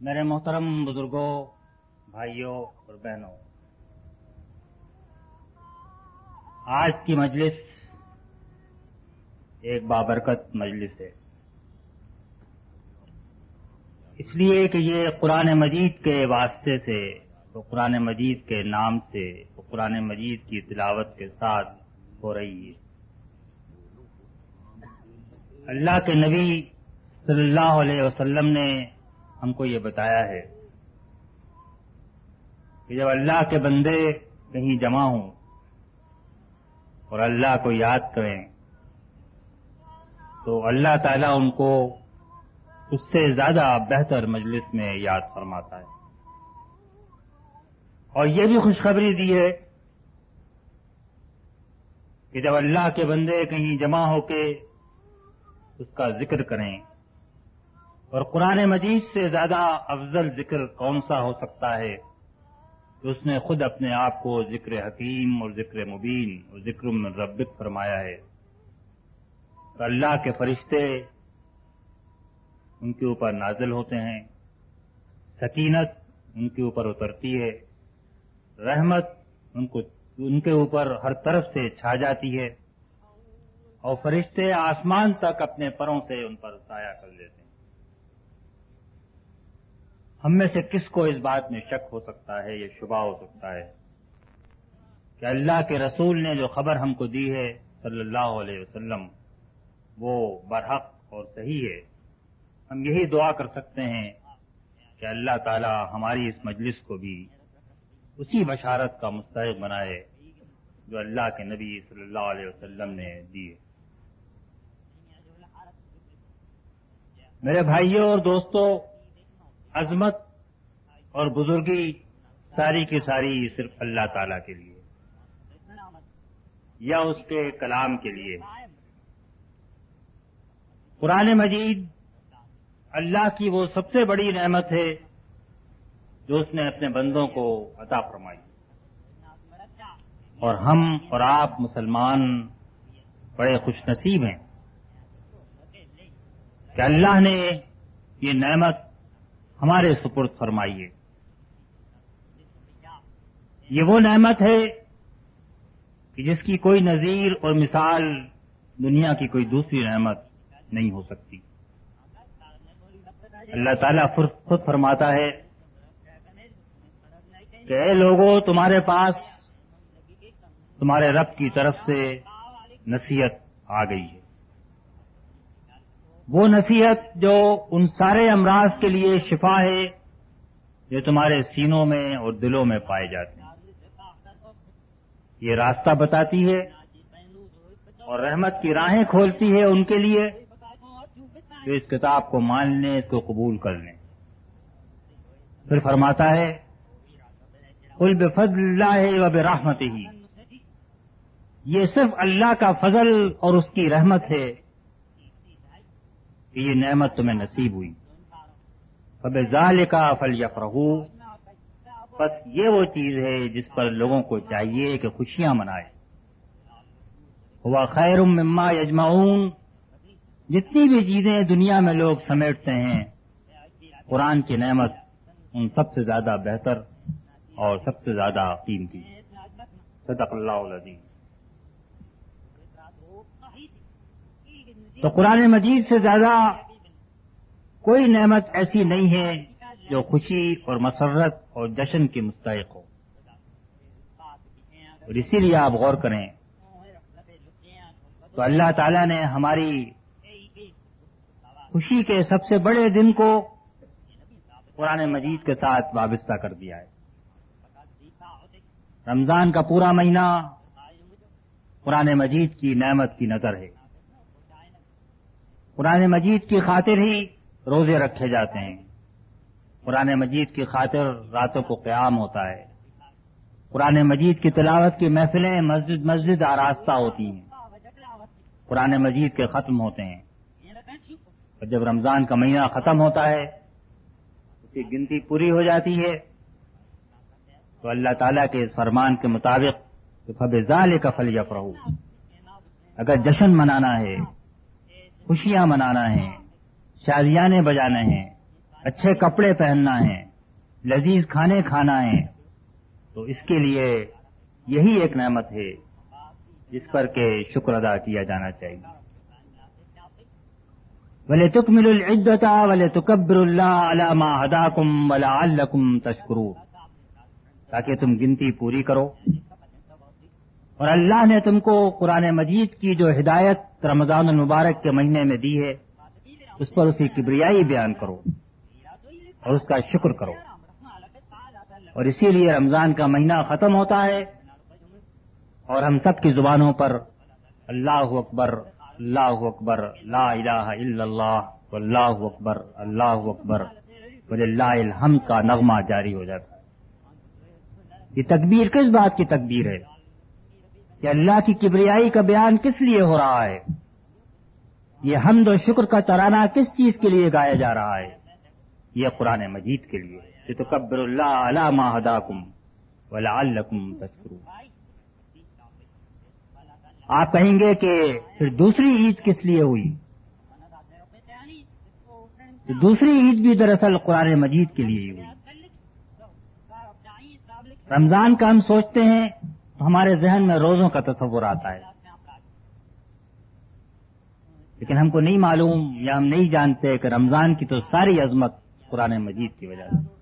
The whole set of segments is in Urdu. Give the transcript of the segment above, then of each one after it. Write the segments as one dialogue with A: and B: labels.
A: میرے محترم بزرگوں، بھائیوں اور بہنوں، آج کی مجلس ایک بابرکت مجلس ہے۔ اس لیے کہ یہ قرآن مجید کے واسطے سے قرآن مجید کے نام سے قرآن مجید کی تلاوت کے ساتھ ہو رہی ہے۔ اللہ کے نبی صلی اللہ علیہ وسلم نے ہم کو یہ بتایا ہے کہ جب اللہ کے بندے کہیں جمع ہوں اور اللہ کو یاد کریں، تو اللہ تعالیٰ ان کو اس سے زیادہ بہتر مجلس میں یاد فرماتا ہے۔ اور یہ بھی خوشخبری دی ہے کہ جب اللہ کے بندے کہیں جمع ہو کے اس کا ذکر کریں اور قرآن مجید سے زیادہ افضل ذکر کون سا ہو سکتا ہے؟ کہ اس نے خود اپنے آپ کو ذکر حکیم اور ذکر مبین اور ذکر ربک فرمایا ہے۔ اللہ کے فرشتے ان کے اوپر نازل ہوتے ہیں۔ سکینت ان کے اوپر اترتی ہے۔ رحمت ان کو ان کے اوپر ہر طرف سے چھا جاتی ہے۔ اور فرشتے آسمان تک اپنے پروں سے ان پر سایہ کر لیتے ہیں۔ ہم میں سے کس کو اس بات میں شک ہو سکتا ہے یا شبہ ہو سکتا ہے کہ اللہ کے رسول نے جو خبر ہم کو دی ہے صلی اللہ علیہ وسلم، وہ برحق اور صحیح ہے۔ ہم یہی دعا کر سکتے ہیں کہ اللہ تعالی ہماری اس مجلس کو بھی اسی بشارت کا مستحق بنائے جو اللہ کے نبی صلی اللہ علیہ وسلم نے دی ہے۔ میرے بھائیوں اور دوستوں عظمت اور بزرگی ساری کی ساری صرف اللہ تعالی کے لیے یا اس کے کلام کے لیے۔ قرآن مجید اللہ کی وہ سب سے بڑی نعمت ہے جو اس نے اپنے بندوں کو عطا فرمائی۔ اور ہم اور آپ مسلمان بڑے خوش نصیب ہیں کہ اللہ نے یہ نعمت ہمارے سپرد فرمائی ہے یہ وہ نعمت ہے کہ جس کی کوئی نظیر اور مثال دنیا کی کوئی دوسری نعمت نہیں ہو سکتی۔ اللہ تعالیٰ خود فرماتا ہے کہ اے لوگوں تمہارے پاس، تمہارے رب کی طرف سے نصیحت آ گئی ہے۔ وہ نصیحت جو ان سارے امراض کے لیے شفا ہے، جو تمہارے سینوں میں اور دلوں میں پائے جاتے ہیں۔ یہ راستہ بتاتی ہے اور رحمت کی راہیں کھولتی ہے ان کے لیے جو اس کتاب کو مان لیں، اس کو قبول کر لیں۔ پھر فرماتا ہے کل بفضل اللہ و برحمت ہی یہ صرف اللہ کا فضل اور اس کی رحمت ہے۔ کہ یہ نعمت تمہیں نصیب ہوئی۔ اب ظال کا فل بس یہ وہ چیز ہے جس پر لوگوں کو چاہیے کہ خوشیاں منائے ہوا خیر مما یجمعون۔ جتنی بھی چیزیں دنیا میں لوگ سمیٹتے ہیں، قرآن کی نعمت ان سب سے زیادہ بہتر اور سب سے زیادہ قیمتی۔ صدق اللہ العظیم۔ تو قرآن مجید سے زیادہ کوئی نعمت ایسی نہیں ہے جو خوشی اور مسرت اور جشن کی مستحق ہو۔ اور اسی لیے آپ غور کریں تو اللہ تعالی نے ہماری خوشی کے سب سے بڑے دن کو قرآن مجید کے ساتھ وابستہ کر دیا ہے۔ رمضان کا پورا مہینہ قرآن مجید کی نعمت کی نظر ہے۔ قرآن مجید کی خاطر ہی روزے رکھے جاتے ہیں۔ قرآن مجید کی خاطر راتوں کو قیام ہوتا ہے۔ قرآن مجید کی تلاوت کی محفلیں مسجد مسجد آراستہ ہوتی ہیں۔ قرآن مجید کے ختم ہوتے ہیں۔ اور جب رمضان کا مہینہ ختم ہوتا ہے اس کی گنتی پوری ہو جاتی ہے۔ تو اللہ تعالیٰ کے اس فرمان کے مطابق فبزال کا فل یفرہ اگر جشن منانا ہے خوشیاں منانا ہے شادیاں بجانا ہیں اچھے کپڑے پہننا ہے، لذیذ کھانے کھانا ہے۔ تو اس کے لیے یہی ایک نعمت ہے، جس پر کہ شکر ادا کیا جانا چاہیے۔ ولی تکمل العدتا ولی تکبر اللہ علامہ ہدا کم ولا الکم تشکرو تاکہ تم گنتی پوری کرو۔ اور اللہ نے تم کو قرآن مجید کی جو ہدایت رمضان المبارک کے مہینے میں دی ہے، اس پر اس کی کبریائی بیان کرو اور اس کا شکر کرو۔ اور اسی لیے رمضان کا مہینہ ختم ہوتا ہے اور ہم سب کی زبانوں پر اللہ اکبر اللہ اکبر، لا الہ الا اللہ اللہ اکبر اللہ اکبر، وللہ الحمد کا نغمہ جاری ہو جاتا ہے۔ یہ تکبیر کس بات کی تکبیر ہے؟ کہ اللہ کی کبریائی کا بیان کس لیے ہو رہا ہے؟ یہ حمد و شکر کا ترانہ کس چیز کے لیے گایا جا رہا ہے؟ یہ قرآن مجید کے لیے۔ یہ تو قبر اللہ علامہ ہداکم ولا الکم آپ کہیں گے کہ پھر دوسری عید کس لیے ہوئی؟ دوسری عید بھی دراصل قرآن مجید کے لیے ہوئی۔ رمضان کا ہم سوچتے ہیں ہمارے ذہن میں روزوں کا تصور آتا ہے۔ لیکن ہم کو نہیں معلوم یا ہم نہیں جانتے کہ رمضان کی تو ساری عظمت قرآن مجید کی وجہ سے۔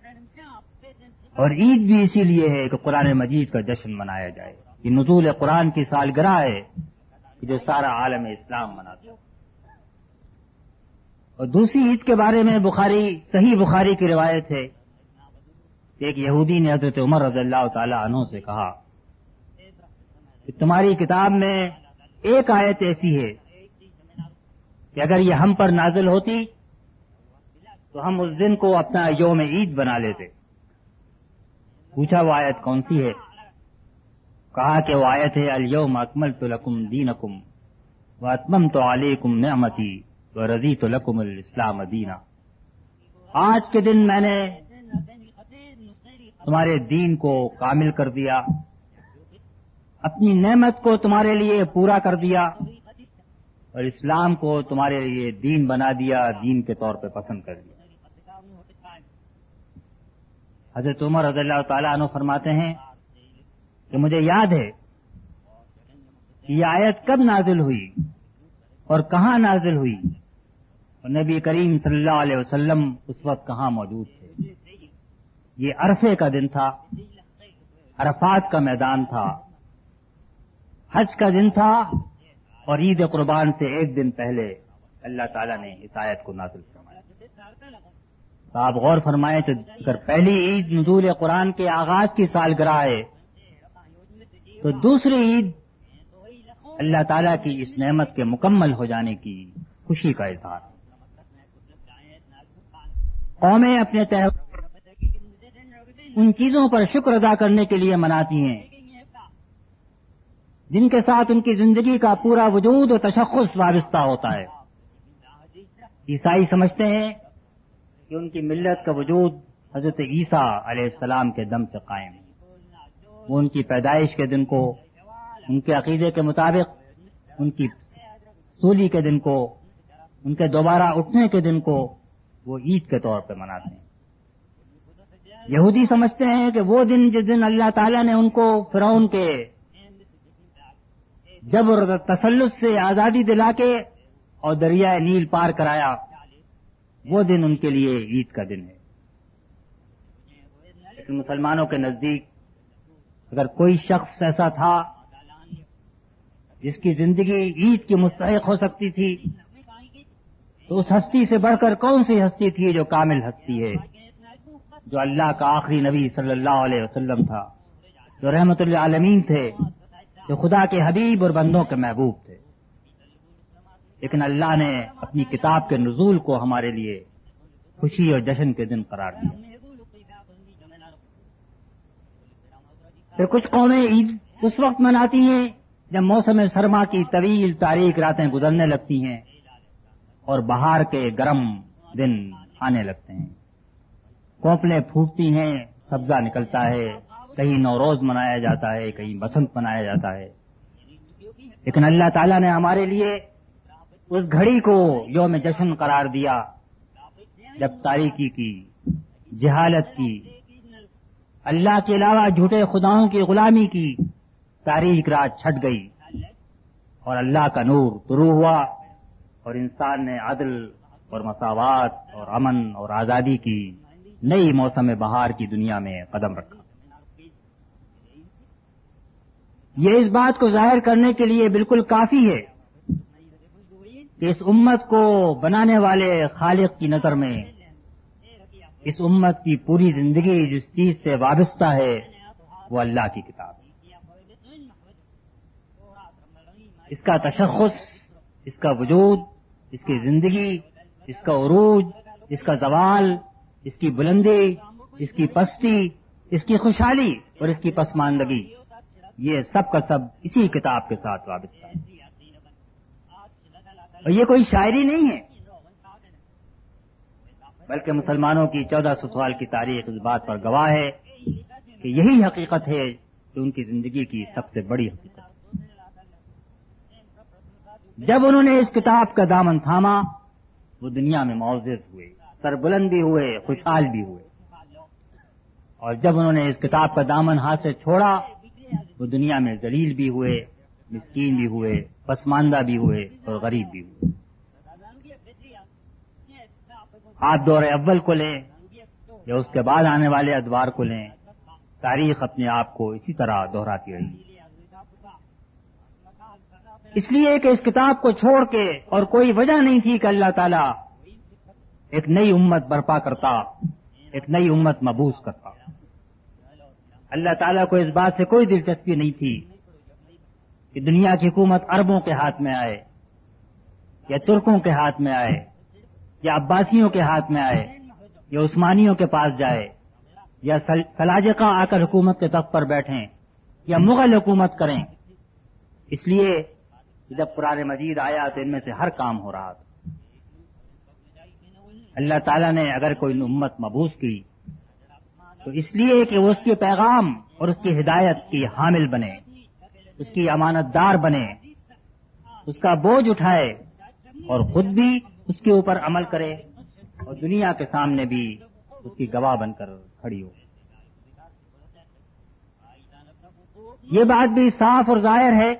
A: اور عید بھی اسی لیے ہے کہ قرآن مجید کا جشن منایا جائے۔ یہ نزول قرآن کی سالگرہ ہے جو سارا عالم اسلام مناتا ہے۔ اور دوسری عید کے بارے میں بخاری، صحیح بخاری کی روایت ہے۔ کہ ایک یہودی نے حضرت عمر رضی اللہ تعالی عنہ سے کہا کہ تمہاری کتاب میں ایک آیت ایسی ہے کہ اگر یہ ہم پر نازل ہوتی تو ہم اس دن کو اپنا یوم عید بنا لیتے۔ پوچھا وہ آیت کون سی ہے؟ کہا کہ وہ آیت ہے الوم اکمل تو لکم دین اکم و اتمم تو علیکم نعمتی و رضی تو لکم الاسلام دینا۔ آج کے دن میں نے تمہارے دین کو کامل کر دیا۔ اپنی نعمت کو تمہارے لیے پورا کر دیا اور اسلام کو تمہارے لیے دین بنا دیا، دین کے طور پہ پسند کر دیا۔ حضرت عمر رضی اللہ تعالیٰ عنہ فرماتے ہیں کہ مجھے یاد ہے کہ یہ آیت کب نازل ہوئی اور کہاں نازل ہوئی؟ اور نبی کریم صلی اللہ علیہ وسلم اس وقت کہاں موجود تھے؟ یہ عرفے کا دن تھا، عرفات کا میدان تھا۔ حج کا دن تھا اور عید قربان سے ایک دن پہلے اللہ تعالیٰ نے اس آیت کو نازل فرمایا۔ تو آپ غور فرمائے تو اگر پہلی عید نزول قرآن کے آغاز کی سالگرہ ہے، تو دوسری عید اللہ تعالیٰ کی اس نعمت کے مکمل ہو جانے کی خوشی کا اظہار۔ قومیں اپنے تہوار، ان چیزوں پر شکر ادا کرنے کے لیے مناتی ہیں۔ جن کے ساتھ ان کی زندگی کا پورا وجود اور تشخص وابستہ ہوتا ہے۔ عیسائی سمجھتے ہیں کہ ان کی ملت کا وجود حضرت عیسیٰ علیہ السلام کے دم سے قائم ہے۔ وہ ان کی پیدائش کے دن کو، ان کے عقیدے کے مطابق، ان کی سولی کے دن کو، ان کے دوبارہ اٹھنے کے دن کو وہ عید کے طور پہ مناتے ہیں۔ یہودی سمجھتے ہیں کہ وہ دن جس دن اللہ تعالیٰ نے ان کو فرعون کے جب تسلط سے آزادی دلا کے اور دریائے نیل پار کرایا، وہ دن ان کے لیے عید کا دن ہے۔ لیکن مسلمانوں کے نزدیک اگر کوئی شخص ایسا تھا جس کی زندگی عید کی مستحق ہو سکتی تھی، تو اس ہستی سے بڑھ کر کون سی ہستی تھی جو کامل ہستی ہے؟ جو اللہ کا آخری نبی صلی اللہ علیہ وسلم تھا، جو رحمت اللہ عالمین تھے جو خدا کے حبیب اور بندوں کے محبوب تھے۔ لیکن اللہ نے اپنی کتاب کے نزول کو ہمارے لیے خوشی اور جشن کے دن قرار دیا۔ پھر کچھ قومیں عید اس وقت مناتی ہیں جب موسم سرما کی طویل تاریخ راتیں گزرنے لگتی ہیں اور بہار کے گرم دن آنے لگتے ہیں۔ کوپلیں پھوٹتی ہیں، سبزہ نکلتا ہے کہیں نوروز منایا جاتا ہے، کہیں بسنت منایا جاتا ہے۔ لیکن اللہ تعالیٰ نے ہمارے لیے اس گھڑی کو یوم جشن قرار دیا، جب تاریکی کی، جہالت کی۔ اللہ کے علاوہ جھوٹے خداؤں کی غلامی کی تاریخ رات چھٹ گئی۔ اور اللہ کا نور طرو ہوا اور انسان نے عدل اور مساوات اور امن اور آزادی کی نئی موسم بہار کی دنیا میں قدم رکھا۔ یہ اس بات کو ظاہر کرنے کے لیے بالکل کافی ہے کہ اس امت کو بنانے والے خالق کی نظر میں اس امت کی پوری زندگی جس چیز سے وابستہ ہے وہ اللہ کی کتاب اس کا تشخص، اس کا وجود، اس کی زندگی، اس کا عروج، اس کا زوال، اس کی بلندی، اس کی پستی، اس کی خوشحالی اور اس کی پسماندگی۔ یہ سب کا سب اسی کتاب کے ساتھ وابستہ ہے۔ اور یہ کوئی شاعری نہیں ہے۔ بلکہ مسلمانوں کی چودہ سو سال کی تاریخ اس بات پر گواہ ہے کہ یہی حقیقت ہے جو ان کی زندگی کی سب سے بڑی حقیقت جب انہوں نے اس کتاب کا دامن تھاما، وہ دنیا میں معذر ہوئے سربلند بھی ہوئے، خوشحال بھی ہوئے۔ اور جب انہوں نے اس کتاب کا دامن ہاتھ سے چھوڑا وہ دنیا میں ذلیل بھی ہوئے، مسکین بھی ہوئے، پسماندہ بھی ہوئے اور غریب بھی ہوئے۔ آپ دور اول کو لیں یا اس کے بعد آنے والے ادوار کو لیں، تاریخ اپنے آپ کو اسی طرح دہراتی رہی۔ اس لیے کہ اس کتاب کو چھوڑ کے اور کوئی وجہ نہیں تھی کہ اللہ تعالیٰ ایک نئی امت برپا کرتا، ایک نئی امت مبوس کرتا۔ اللہ تعالیٰ کو اس بات سے کوئی دلچسپی نہیں تھی کہ دنیا کی حکومت اربوں کے ہاتھ میں آئے یا ترکوں کے ہاتھ میں آئے یا عباسیوں کے ہاتھ میں آئے یا عثمانیوں کے پاس جائے یا سلاجقہ آ کر حکومت کے تخت پر بیٹھیں یا مغل حکومت کریں۔ اس لیے جب قرآن مجید آیا تو ان میں سے ہر کام ہو رہا تھا۔ اللہ تعالیٰ نے اگر کوئی امت مبوس کی تو اس لیے کہ وہ اس کے پیغام اور اس کی ہدایت کی حامل بنے، اس کی امانت دار بنے، اس کا بوجھ اٹھائے اور خود بھی اس کے اوپر عمل کرے اور دنیا کے سامنے بھی اس کی گواہ بن کر کھڑی ہو۔ یہ بات بھی صاف اور ظاہر ہے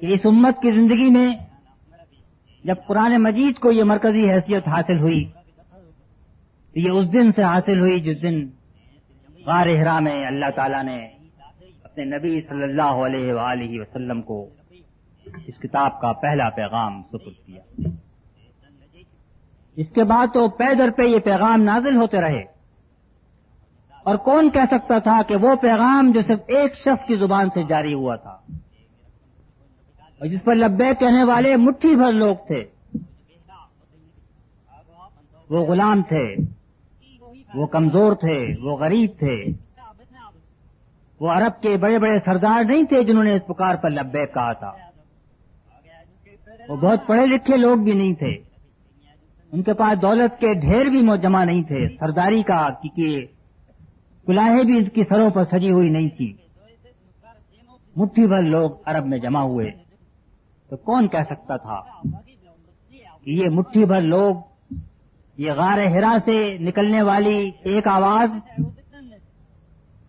A: کہ اس امت کی زندگی میں جب قرآن مجید کو یہ مرکزی حیثیت حاصل ہوئی یہ اس دن سے حاصل ہوئی جس دن غار احرا میں اللہ تعالیٰ نے اپنے نبی صلی اللہ علیہ وآلہ وسلم کو اس کتاب کا پہلا پیغام سپر کیا۔ اس کے بعد تو پیدر پہ یہ پیغام نازل ہوتے رہے۔ اور کون کہہ سکتا تھا کہ وہ پیغام جو صرف ایک شخص کی زبان سے جاری ہوا تھا۔ اور جس پر لبے کہنے والے مٹھی بھر لوگ تھے۔ وہ غلام تھے۔ وہ کمزور تھے، وہ غریب تھے۔ وہ عرب کے بڑے بڑے سردار نہیں تھے جنہوں نے اس پکار پر لبے کہا تھا۔ وہ بہت پڑھے لکھے لوگ بھی نہیں تھے۔ ان کے پاس دولت کے ڈھیر بھی جمع نہیں تھے۔ سرداری کا کیونکہ کلاہیں بھی ان کی سروں پر سجی ہوئی نہیں تھی۔ مٹھی بھر لوگ عرب میں جمع ہوئے۔ تو کون کہہ سکتا تھا کہ یہ مٹھی بھر لوگ یہ غار ہرا سے نکلنے والی ایک آواز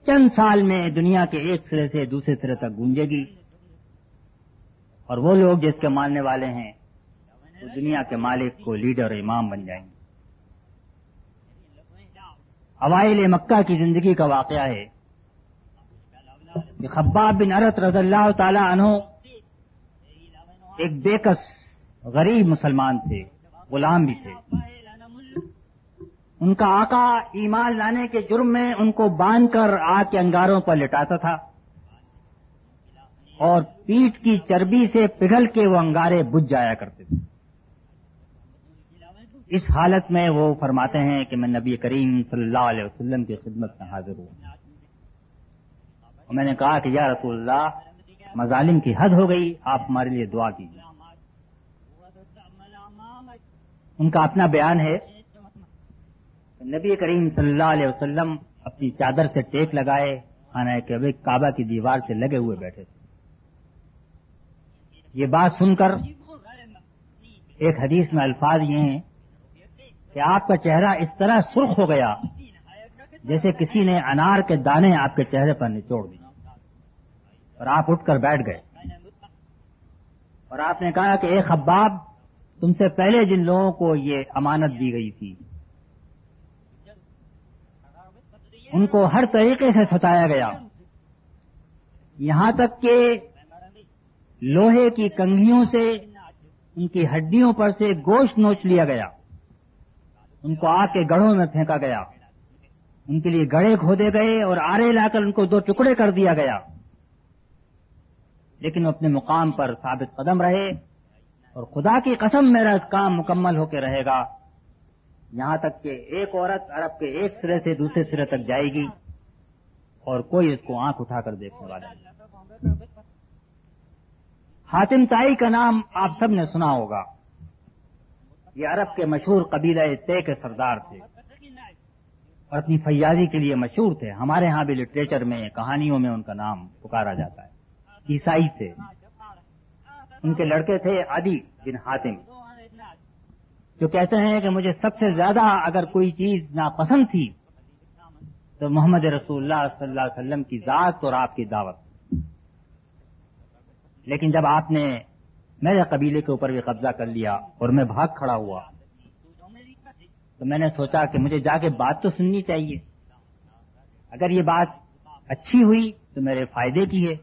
A: چند سال میں دنیا کے ایک سرے سے دوسرے سرے تک گونجے گی۔ اور وہ لوگ جس کے ماننے والے ہیں، وہ دنیا کے مالک کو لیڈر امام بن جائیں گے۔ اوائل مکہ کی زندگی کا واقعہ ہے۔ خباب بن عرت رضی اللہ تعالی عنہ ایک بےکس غریب مسلمان تھے، غلام بھی تھے۔ ان کا آقا ایمان لانے کے جرم میں ان کو باندھ کر آگ کے انگاروں پر لٹاتا تھا۔ اور پیٹ کی چربی سے پگھل کے وہ انگارے بج جایا کرتے تھے۔ اس حالت میں وہ فرماتے ہیں کہ میں نبی کریم صلی اللہ علیہ وسلم کی خدمت میں حاضر ہوں۔ اور میں نے کہا کہ یا رسول اللہ، مظالم کی حد ہو گئی، آپ ہمارے لیے دعا کیجیے ان کا اپنا بیان ہے۔ نبی کریم صلی اللہ علیہ وسلم اپنی چادر سے ٹیک لگائے، خانہ کہ کعبہ کی دیوار سے لگے ہوئے بیٹھے تھے۔ یہ بات سن کر ایک حدیث میں الفاظ یہ ہیں کہ آپ کا چہرہ اس طرح سرخ ہو گیا جیسے کسی نے انار کے دانے آپ کے چہرے پر نچوڑ دی اور آپ اٹھ کر بیٹھ گئے۔ اور آپ نے کہا کہ اے خباب، تم سے پہلے جن لوگوں کو یہ امانت دی گئی تھی ان کو ہر طریقے سے ستایا گیا۔ یہاں تک کہ لوہے کی کنگھیوں سے ان کی ہڈیوں پر سے گوشت نوچ لیا گیا۔ ان کو آگ کے گڑھوں میں پھینکا گیا۔ ان کے لیے گڑے کھودے گئے اور آرے لا کر ان کو دو ٹکڑے کر دیا گیا۔ لیکن اپنے مقام پر ثابت قدم رہے اور خدا کی قسم میرا کام مکمل ہو کے رہے گا۔ یہاں تک کہ ایک عورت عرب کے ایک سرے سے دوسرے سرے تک جائے گی اور کوئی اس کو آنکھ اٹھا کر دیکھنے والا نہیں۔ حاتم تائی کا نام آپ سب نے سنا ہوگا۔ یہ عرب کے مشہور قبیلہ تے کے سردار تھے اور اپنی فیاضی کے لیے مشہور تھے۔ ہمارے ہاں بھی لٹریچر میں کہانیوں میں ان کا نام پکارا جاتا ہے۔ عیسائی تھے۔ ان کے لڑکے تھے عدی بن حاتم۔ جو کہتے ہیں کہ مجھے سب سے زیادہ اگر کوئی چیز ناپسند تھی تو محمد رسول اللہ صلی اللہ علیہ وسلم کی ذات اور آپ کی دعوت۔ لیکن جب آپ نے میرے قبیلے کے اوپر بھی قبضہ کر لیا اور میں بھاگ کھڑا ہوا، تو میں نے سوچا کہ مجھے جا کے بات تو سننی چاہیے۔ اگر یہ بات اچھی ہوئی تو میرے فائدے کی ہے،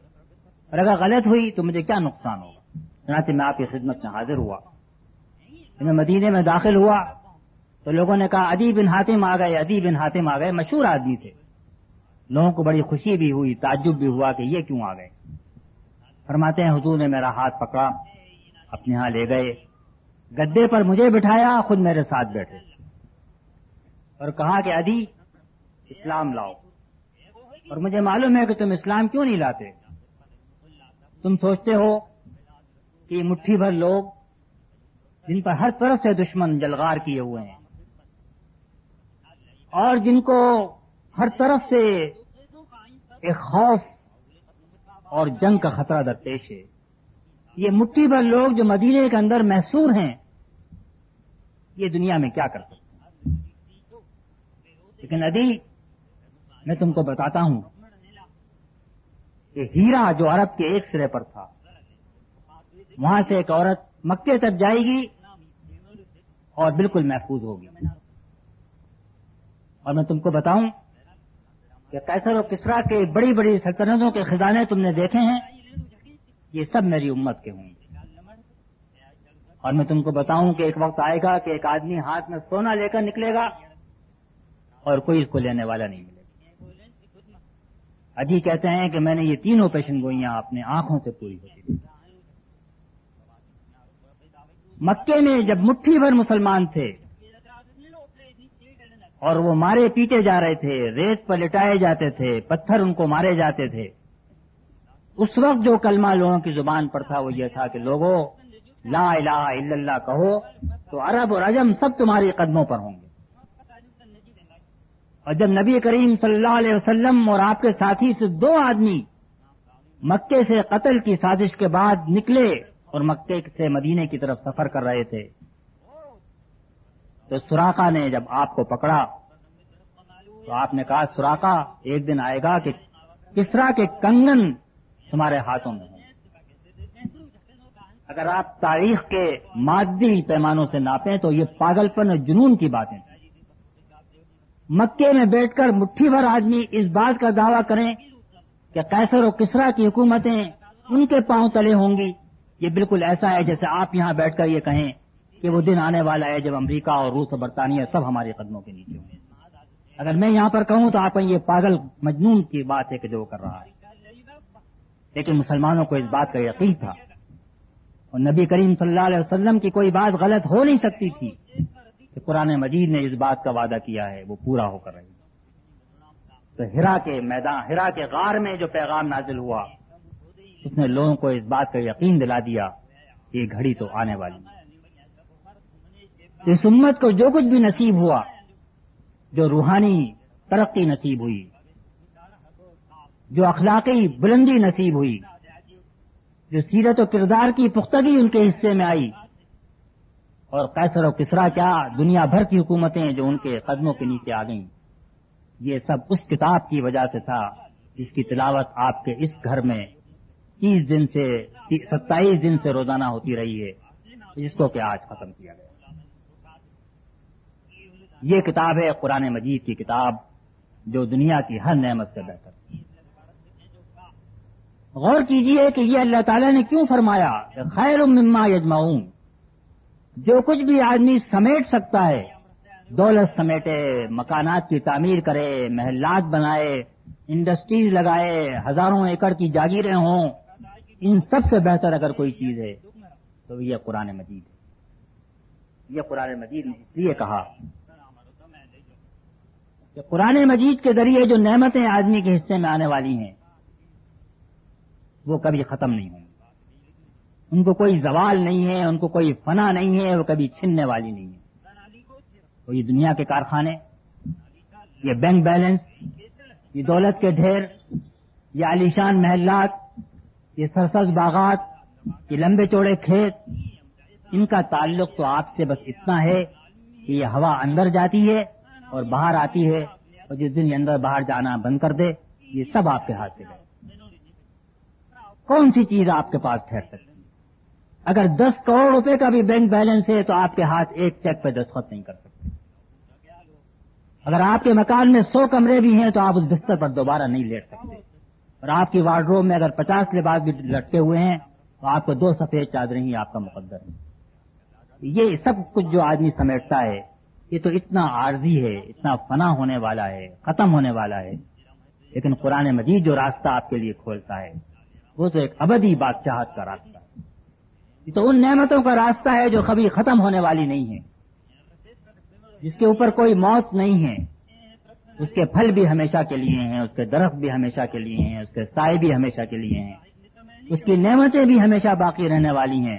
A: اور اگر غلط ہوئی تو مجھے کیا نقصان ہوگا؟ چنانچہ میں آپ کی خدمت میں حاضر ہوا۔ میں مدینے میں داخل ہوا تو لوگوں نے کہا ادی بن حاتم آ گئے ادی بن حاتم آ گئے، مشہور آدمی تھے۔ لوگوں کو بڑی خوشی بھی ہوئی، تعجب بھی ہوا کہ یہ کیوں آ گئے۔ فرماتے ہیں، حضور نے میرا ہاتھ پکڑا، اپنے ہاں لے گئے۔ گدے پر مجھے بٹھایا، خود میرے ساتھ بیٹھے۔ اور کہا کہ ادی اسلام لاؤ۔ اور مجھے معلوم ہے کہ تم اسلام کیوں نہیں لاتے؟ تم سوچتے ہو کہ مٹھی بھر لوگ جن پر ہر طرف سے دشمن جلغار کیے ہوئے ہیں۔ اور جن کو ہر طرف سے ایک خوف اور جنگ کا خطرہ درپیش ہے۔ یہ مٹھی بھر لوگ جو مدینے کے اندر محسور ہیں، یہ دنیا میں کیا کر سکتے لیکن ادی میں تم کو بتاتا ہوں کہ ہیرا جو عرب کے ایک سرے پر تھا، وہاں سے ایک عورت مکے تک جائے گی۔ اور بالکل محفوظ ہوگی۔ اور میں تم کو بتاؤں کہ کیسر و کسرا کے بڑی بڑی سلطنتوں کے خزانے تم نے دیکھے ہیں، یہ سب میری امت کے ہوں گے۔ اور میں تم کو بتاؤں کہ ایک وقت آئے گا کہ ایک آدمی ہاتھ میں سونا لے کر نکلے گا اور کوئی اس کو لینے والا نہیں ملے گا۔ اجی کہتے ہیں کہ میں نے یہ تینوں پیشن گوئیاں اپنے آنکھوں سے پوری ہوتی مکے میں جب مٹھی بھر مسلمان تھے اور وہ مارے پیٹے جا رہے تھے، ریت پر لٹائے جاتے تھے، پتھر ان کو مارے جاتے تھے۔ اس وقت جو کلمہ لوگوں کی زبان پر تھا، وہ یہ تھا کہ لوگوں لا الہ الا اللہ کہو تو عرب اور عجم سب تمہاری قدموں پر ہوں گے۔ اور جب نبی کریم صلی اللہ علیہ وسلم اور آپ کے ساتھی سے دو آدمی مکے سے قتل کی سازش کے بعد نکلے اور مکے سے مدینے کی طرف سفر کر رہے تھے۔ تو سوراخا نے جب آپ کو پکڑا، تو آپ نے کہا سوراخا ایک دن آئے گا کہ کسرا کے کنگن تمہارے ہاتھوں میں اگر آپ تاریخ کے مادی پیمانوں سے ناپیں تو یہ پاگل پن اور جنون کی باتیں مکے میں بیٹھ کر مٹھی بھر آدمی اس بات کا دعویٰ کریں کہ کیسر و کسرا کی حکومتیں ان کے پاؤں تلے ہوں گی۔ یہ بالکل ایسا ہے جیسے آپ یہاں بیٹھ کر یہ کہیں کہ وہ دن آنے والا ہے جب امریکہ اور روس اور برطانیہ سب ہمارے قدموں کے نیچے ہوں گے۔ اگر میں یہاں پر کہوں تو آپ یہ پاگل مجنون کی بات ہے کہ جو وہ کر رہا ہے۔ لیکن مسلمانوں کو اس بات کا یقین تھا۔ اور نبی کریم صلی اللہ علیہ وسلم کی کوئی بات غلط ہو نہیں سکتی تھی کہ قرآن مجید نے اس بات کا وعدہ کیا ہے، وہ پورا ہو کر رہی۔ تو ہرا کے میدان، ہرا کے غار میں جو پیغام نازل ہوا اس نے لوگوں کو اس بات کا یقین دلا دیا کہ یہ گھڑی تو آنے والی اس امت کو جو کچھ بھی نصیب ہوا، جو روحانی ترقی نصیب ہوئی، جو اخلاقی بلندی نصیب ہوئی، جو سیرت و کردار کی پختگی ان کے حصے میں آئی، اور قیصر و کسرا کیا دنیا بھر کی حکومتیں جو ان کے قدموں کے نیچے آ گئیں۔ یہ سب اس کتاب کی وجہ سے تھا جس کی تلاوت آپ کے اس گھر میں تیس دن سے ستائیس دن سے روزانہ ہوتی رہی ہے، جس کو کہ آج ختم کیا گیا۔ یہ کتاب ہے قرآن مجید کی کتاب، جو دنیا کی ہر نعمت سے بہتر۔ غور کیجیے کہ یہ اللہ تعالیٰ نے کیوں فرمایا، خیر مما یجمعون۔ جو کچھ بھی آدمی سمیٹ سکتا ہے، دولت سمیٹے، مکانات کی تعمیر کرے، محلات بنائے، انڈسٹریز لگائے، ہزاروں ایکڑ کی جاگیریں ہوں ان سب سے بہتر اگر کوئی چیز ہے تو یہ قرآن مجید ہے۔ یہ قرآن مجید نے اس لیے کہا کہ قرآن مجید کے ذریعے جو نعمتیں آدمی کے حصے میں آنے والی ہیں، وہ کبھی ختم نہیں ہوں ان کو کوئی زوال نہیں ہے، ان کو کوئی فنا نہیں ہے، وہ کبھی چھننے والی نہیں ہے تو یہ دنیا کے کارخانے، یہ بینک بیلنس، یہ دولت کے ڈھیر، یہ علیشان محلات یہ سرسز باغات، یہ لمبے چوڑے کھیت، ان کا تعلق تو آپ سے بس اتنا ہے کہ یہ ہوا اندر جاتی ہے اور باہر آتی ہے اور جس دن یہ اندر باہر جانا بند کر دے، یہ سب آپ کے ہاتھ سے ہے۔ کون سی چیز آپ کے پاس ٹھہر سکتی اگر دس کروڑ روپے کا بھی بینک بیلنس ہے تو آپ کے ہاتھ ایک چیک پہ دستخط نہیں کر سکتے۔ اگر آپ کے مکان میں سو کمرے بھی ہیں تو آپ اس بستر پر دوبارہ نہیں لیٹ سکتے۔ اور آپ کی وارڈروم میں اگر پچاس لباس بھی لٹکے ہوئے ہیں، تو آپ کو دو سفید چادریں ہی آپ کا مقدر ہے یہ سب کچھ جو آدمی سمیٹتا ہے، یہ تو اتنا عارضی ہے، اتنا فنا ہونے والا ہے، ختم ہونے والا ہے۔ لیکن قرآن مجید جو راستہ آپ کے لیے کھولتا ہے، وہ تو ایک ابدی بادشاہت کا راستہ ہے۔ یہ تو ان نعمتوں کا راستہ ہے جو کبھی ختم ہونے والی نہیں ہے جس کے اوپر کوئی موت نہیں ہے۔ اس کے پھل بھی ہمیشہ کے لیے ہیں، اس کے درخت بھی ہمیشہ کے لیے ہیں، اس کے سائے بھی ہمیشہ کے لیے ہیں۔ اس کی نعمتیں بھی ہمیشہ باقی رہنے والی ہیں۔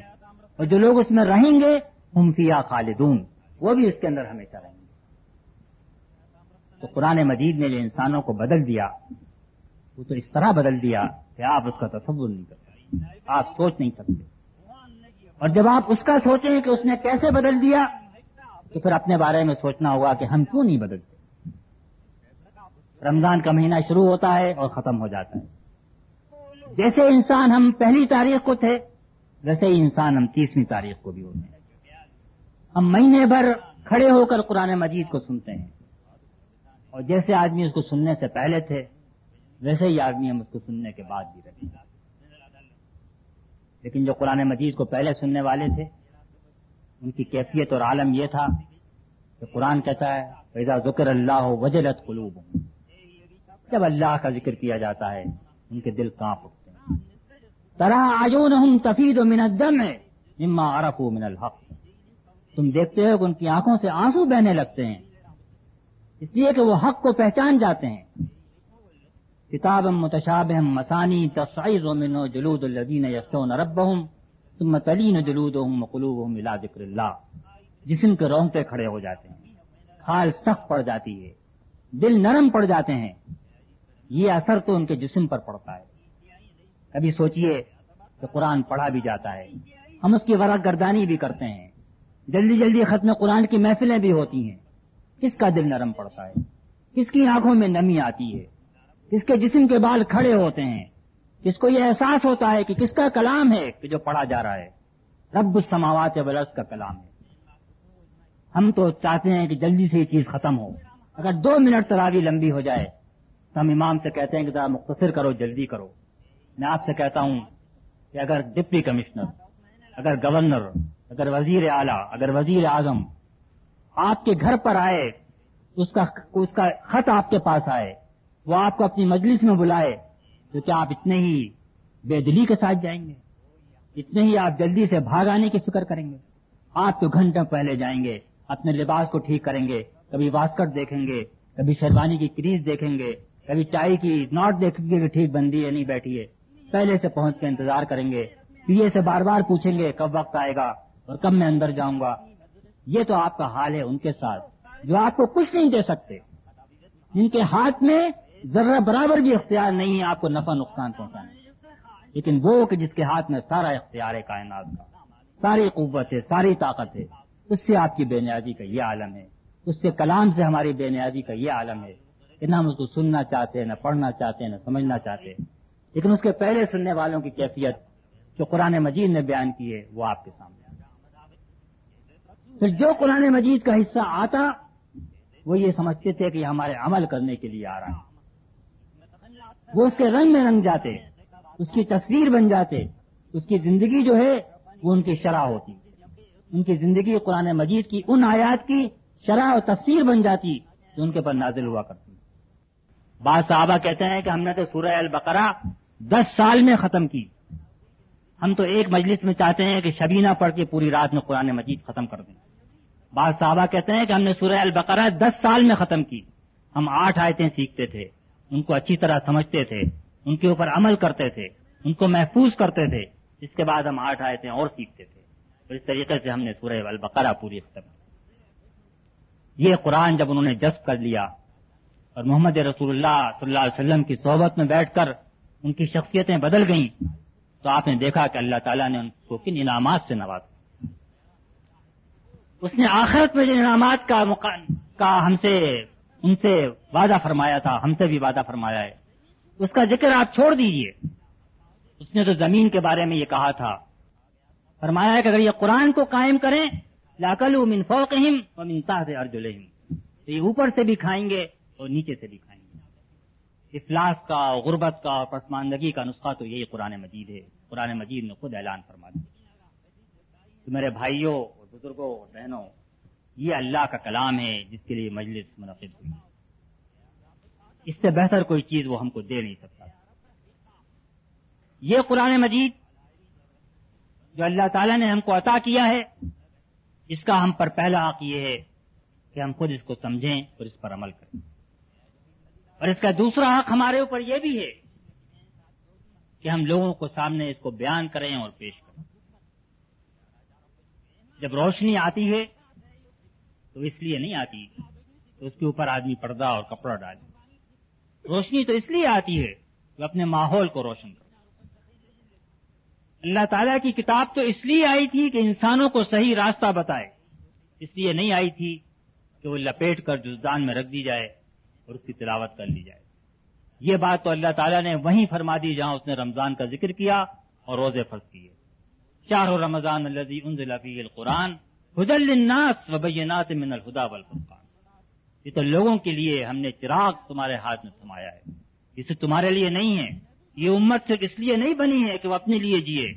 A: اور جو لوگ اس میں رہیں گے ہمفیا خالدون۔ وہ بھی اس کے اندر ہمیشہ رہیں گے۔ تو قرآن مجید نے جو انسانوں کو بدل دیا، وہ تو اس طرح بدل دیا کہ آپ اس کا تصور نہیں کر سکتے۔ آپ سوچ نہیں سکتے۔ اور جب آپ اس کا سوچیں کہ اس نے کیسے بدل دیا، تو پھر اپنے بارے میں سوچنا ہوگا کہ ہم کیوں نہیں بدلتے؟ رمضان کا مہینہ شروع ہوتا ہے اور ختم ہو جاتا ہے۔ جیسے انسان ہم پہلی تاریخ کو تھے، ویسے ہی انسان ہم تیسویں تاریخ کو بھی ہوتے ہیں۔ ہم مہینے بھر کھڑے ہو کر قرآن مجید کو سنتے ہیں۔ اور جیسے آدمی اس کو سننے سے پہلے تھے، ویسے ہی آدمی ہم اس کو سننے کے بعد بھی رکھیں لیکن جو قرآن مجید کو پہلے سننے والے تھے، ان کی کیفیت اور عالم یہ تھا کہ قرآن کہتا ہے پیدا ذکر اللہ وجلت قلوب جب اللہ کا ذکر کیا جاتا ہے، ان کے دل کانپ اٹھتے ہیں؟ طرح آجون تفید و منت دم ہے مما عرف من الحق۔ تم دیکھتے ہو کہ ان کی آنکھوں سے آنسو بہنے لگتے ہیں۔ اس لیے کہ وہ حق کو پہچان جاتے ہیں۔ کتاب متشاب مسانی تصعید من جلود الدین یسون ربهم ثم تلین جلودهم وقلوبهم الى ذکر اللہ۔ جسم کے رونگٹے کھڑے ہو جاتے ہیں۔ کھال سخت پڑ جاتی ہے۔ دل نرم پڑ جاتے ہیں۔ یہ اثر تو ان کے جسم پر پڑتا ہے۔ کبھی سوچئے کہ قرآن پڑھا بھی جاتا ہے۔ ہم اس کی ورق گردانی بھی کرتے ہیں۔ جلدی جلدی ختم قرآن کی محفلیں بھی ہوتی ہیں۔ کس کا دل نرم پڑتا ہے؟ کس کی آنکھوں میں نمی آتی ہے؟ کس کے جسم کے بال کھڑے ہوتے ہیں؟ کس کو یہ احساس ہوتا ہے کہ کس کا کلام ہے کہ جو پڑھا جا رہا ہے؟ رب السماوات ولس کا کلام ہے۔ ہم تو چاہتے ہیں کہ جلدی سے یہ چیز ختم ہو۔ اگر دو منٹ تراوی لمبی ہو جائے ہم امام سے کہتے ہیں کہ ذرا مختصر کرو، جلدی کرو۔ میں آپ سے کہتا ہوں کہ اگر ڈپٹی کمشنر، اگر گورنر، اگر وزیر اعلی، اگر وزیر اعظم آپ کے گھر پر آئے، اس کا اس کا خط آپ کے پاس آئے، وہ آپ کو اپنی مجلس میں بلائے، تو کیا آپ اتنے ہی بے دلی کے ساتھ جائیں گے؟ اتنے ہی آپ جلدی سے بھاگ آنے کی فکر کریں گے؟ آپ تو گھنٹے پہلے جائیں گے، اپنے لباس کو ٹھیک کریں گے، کبھی واسکٹ دیکھیں گے، کبھی شیروانی کی کریز دیکھیں گے کبھی ٹائی کی ناٹ دیکھیں گے کہ ٹھیک بندی ہے، نہیں بیٹھی ہے۔ پہلے سے پہنچ کے انتظار کریں گے۔ پی اے سے بار بار پوچھیں گے کب وقت آئے گا اور کب میں اندر جاؤں گا۔ یہ تو آپ کا حال ہے ان کے ساتھ، جو آپ کو کچھ نہیں دے سکتے۔ جن کے ہاتھ میں ذرا برابر بھی اختیار نہیں ہے آپ کو نفع نقصان پہنچانے لیکن وہ کہ جس کے ہاتھ میں سارا اختیار ہے کائنات کا، ساری قوت ہے، ساری طاقت ہے، اس سے آپ کی بے نیازی کا یہ عالم ہے۔ اس سے کلام سے ہماری بے نیازی کا یہ عالم ہے۔ کہ نہ ہم اس کو سننا چاہتے ہیں، نہ پڑھنا چاہتے ہیں، نہ سمجھنا چاہتے ہیں۔ لیکن اس کے پہلے سننے والوں کی کیفیت جو قرآن مجید نے بیان کی ہے، وہ آپ کے سامنے پھر جو قرآن مجید کا حصہ آتا، وہ یہ سمجھتے تھے کہ ہمارے عمل کرنے کے لیے آ رہا ہے۔ وہ اس کے رنگ میں رنگ جاتے، اس کی تصویر بن جاتے، اس کی زندگی جو ہے، وہ ان کی شرح ہوتی۔ ان کی زندگی قرآن مجید کی، ان آیات کی شرح و تفسیر بن جاتی جو ان کے پر نازل ہوا کرتی۔ بعض صحابہ کہتے ہیں کہ ہم نے تو سورہ البقرہ دس سال میں ختم کی۔ ہم تو ایک مجلس میں چاہتے ہیں کہ شبینہ پڑھ کے پوری رات میں قرآن مجید ختم کر دیں۔ بعض صحابہ کہتے ہیں کہ ہم نے سورہ البقرہ دس سال میں ختم کی۔ ہم آٹھ آیتیں سیکھتے تھے، ان کو اچھی طرح سمجھتے تھے، ان کے اوپر عمل کرتے تھے، ان کو محفوظ کرتے تھے۔ اس کے بعد ہم آٹھ آیتیں اور سیکھتے تھے۔ اور اس طریقے سے ہم نے سورہ البقرہ پوری ختم کی۔ یہ قرآن جب انہوں نے جذب کر لیا اور محمد رسول اللہ صلی اللہ علیہ وسلم کی صحبت میں بیٹھ کر ان کی شخصیتیں بدل گئیں تو آپ نے دیکھا کہ اللہ تعالیٰ نے ان کو کن انعامات سے نوازا۔ اس نے آخرت میں جو انعامات کا کا ہم سے، ان سے وعدہ فرمایا تھا، ہم سے بھی وعدہ فرمایا ہے۔ اس کا ذکر آپ چھوڑ دیجیے۔ اس نے تو زمین کے بارے میں یہ کہا تھا۔ فرمایا ہے کہ اگر یہ قرآن کو قائم کریں لاکل من فوقہم ومن تحت ارجلہم تو یہ اوپر سے بھی کھائیں گے۔ اور نیچے سے بھی کھائیں گے افلاس کا، غربت کا اور پسماندگی کا نسخہ تو یہی قرآن مجید ہے۔ قرآن مجید نے خود اعلان فرما دیا۔ میرے بھائیوں اور بزرگوں اور بہنوں، یہ اللہ کا کلام ہے جس کے لیے مجلس منعقد ہوئی۔ اس سے بہتر کوئی چیز وہ ہم کو دے نہیں سکتا۔ یہ قرآن مجید جو اللہ تعالیٰ نے ہم کو عطا کیا ہے، اس کا ہم پر پہلا حق یہ ہے کہ ہم خود اس کو سمجھیں اور اس پر عمل کریں۔ اور اس کا دوسرا حق ہمارے اوپر یہ بھی ہے کہ ہم لوگوں کو سامنے اس کو بیان کریں اور پیش کریں۔ جب روشنی آتی ہے تو اس لیے نہیں آتی تو اس کے اوپر آدمی پردہ اور کپڑا ڈالے۔ روشنی تو اس لیے آتی ہے کہ اپنے ماحول کو روشن کرے۔ اللہ تعالیٰ کی کتاب تو اس لیے آئی تھی کہ انسانوں کو صحیح راستہ بتائے۔ اس لیے نہیں آئی تھی کہ وہ لپیٹ کر جزدان میں رکھ دی جائے۔ اور اس کی تلاوت کر لی جائے یہ بات تو اللہ تعالیٰ نے وہیں فرما دی جہاں اس نے رمضان کا ذکر کیا اور روزے فرض کیے۔ شاہ رمضان الذي انزل فيه القرآن هدى للناس وبينات من الهدى والفرقان۔ یہ تو لوگوں کے لیے ہم نے چراغ تمہارے ہاتھ میں تھمایا ہے۔ اسے تمہارے لیے نہیں ہے۔ یہ امت صرف اس لیے نہیں بنی ہے کہ وہ اپنے لیے جیے۔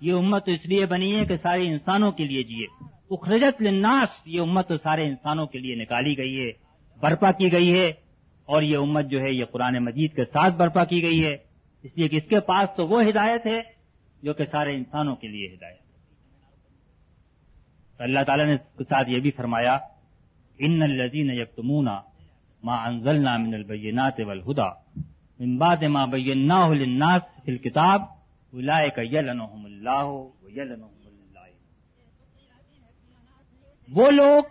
A: یہ امت تو اس لیے بنی ہے کہ سارے انسانوں کے لیے جیے۔ اخرجت للناس، یہ امت تو سارے انسانوں کے لیے نکالی گئی ہے۔ برپا کی گئی ہے اور یہ امت جو ہے یہ قرآن مجید کے ساتھ برپا کی گئی ہے۔ اس لیے کہ اس کے پاس تو وہ ہدایت ہے جو کہ سارے انسانوں کے لیے ہدایت تو اللہ تعالیٰ نے اس کے ساتھ یہ بھی فرمایا، ان الزین یکتمون ما انزلنا من البینات والہدا من بعد ما بیناہ للناس فی الكتاب اولئک یلنہم اللہ ویلنہم اللہ. وہ لوگ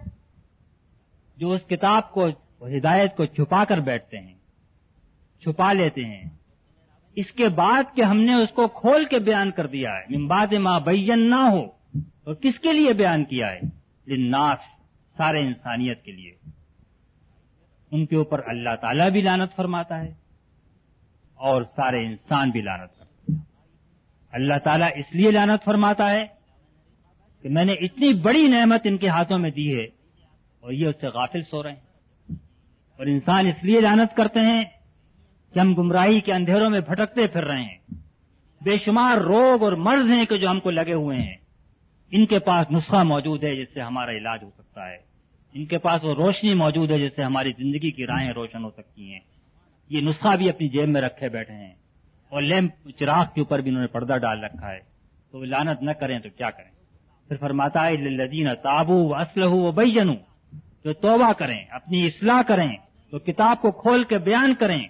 A: جو اس کتاب کو ہدایت کو چھپا کر بیٹھتے ہیں، چھپا لیتے ہیں۔ اس کے بعد کہ ہم نے اس کو کھول کے بیان کر دیا ہے۔ ممباد ماں بین نہ ہو اور کس کے لیے بیان کیا ہے؟ لناس سارے انسانیت کے لیے۔ ان کے اوپر اللہ تعالیٰ بھی لانت فرماتا ہے اور سارے انسان بھی لانت کرتے ہیں۔ اللہ تعالیٰ اس لیے لانت فرماتا ہے کہ میں نے اتنی بڑی نعمت ان کے ہاتھوں میں دی ہے اور یہ اس سے غافل سو رہے ہیں۔ اور انسان اس لیے لانت کرتے ہیں کہ ہم گمراہی کے اندھیروں میں بھٹکتے پھر رہے ہیں۔ بے شمار روگ اور مرض ہیں کہ جو ہم کو لگے ہوئے ہیں۔ ان کے پاس نسخہ موجود ہے جس سے ہمارا علاج ہو سکتا ہے۔ ان کے پاس وہ روشنی موجود ہے جس سے ہماری زندگی کی راہیں روشن ہو سکتی ہیں۔ یہ نسخہ بھی اپنی جیب میں رکھے بیٹھے ہیں۔ اور لیمپ چراغ کے اوپر بھی انہوں نے پردہ ڈال رکھا ہے۔ تو وہ لانت نہ کریں تو کیا کریں؟ پھر فرماتا ہے لدین تابو اسلح و بئی جو توبہ کریں، اپنی اصلاح کریں تو کتاب کو کھول کے بیان کریں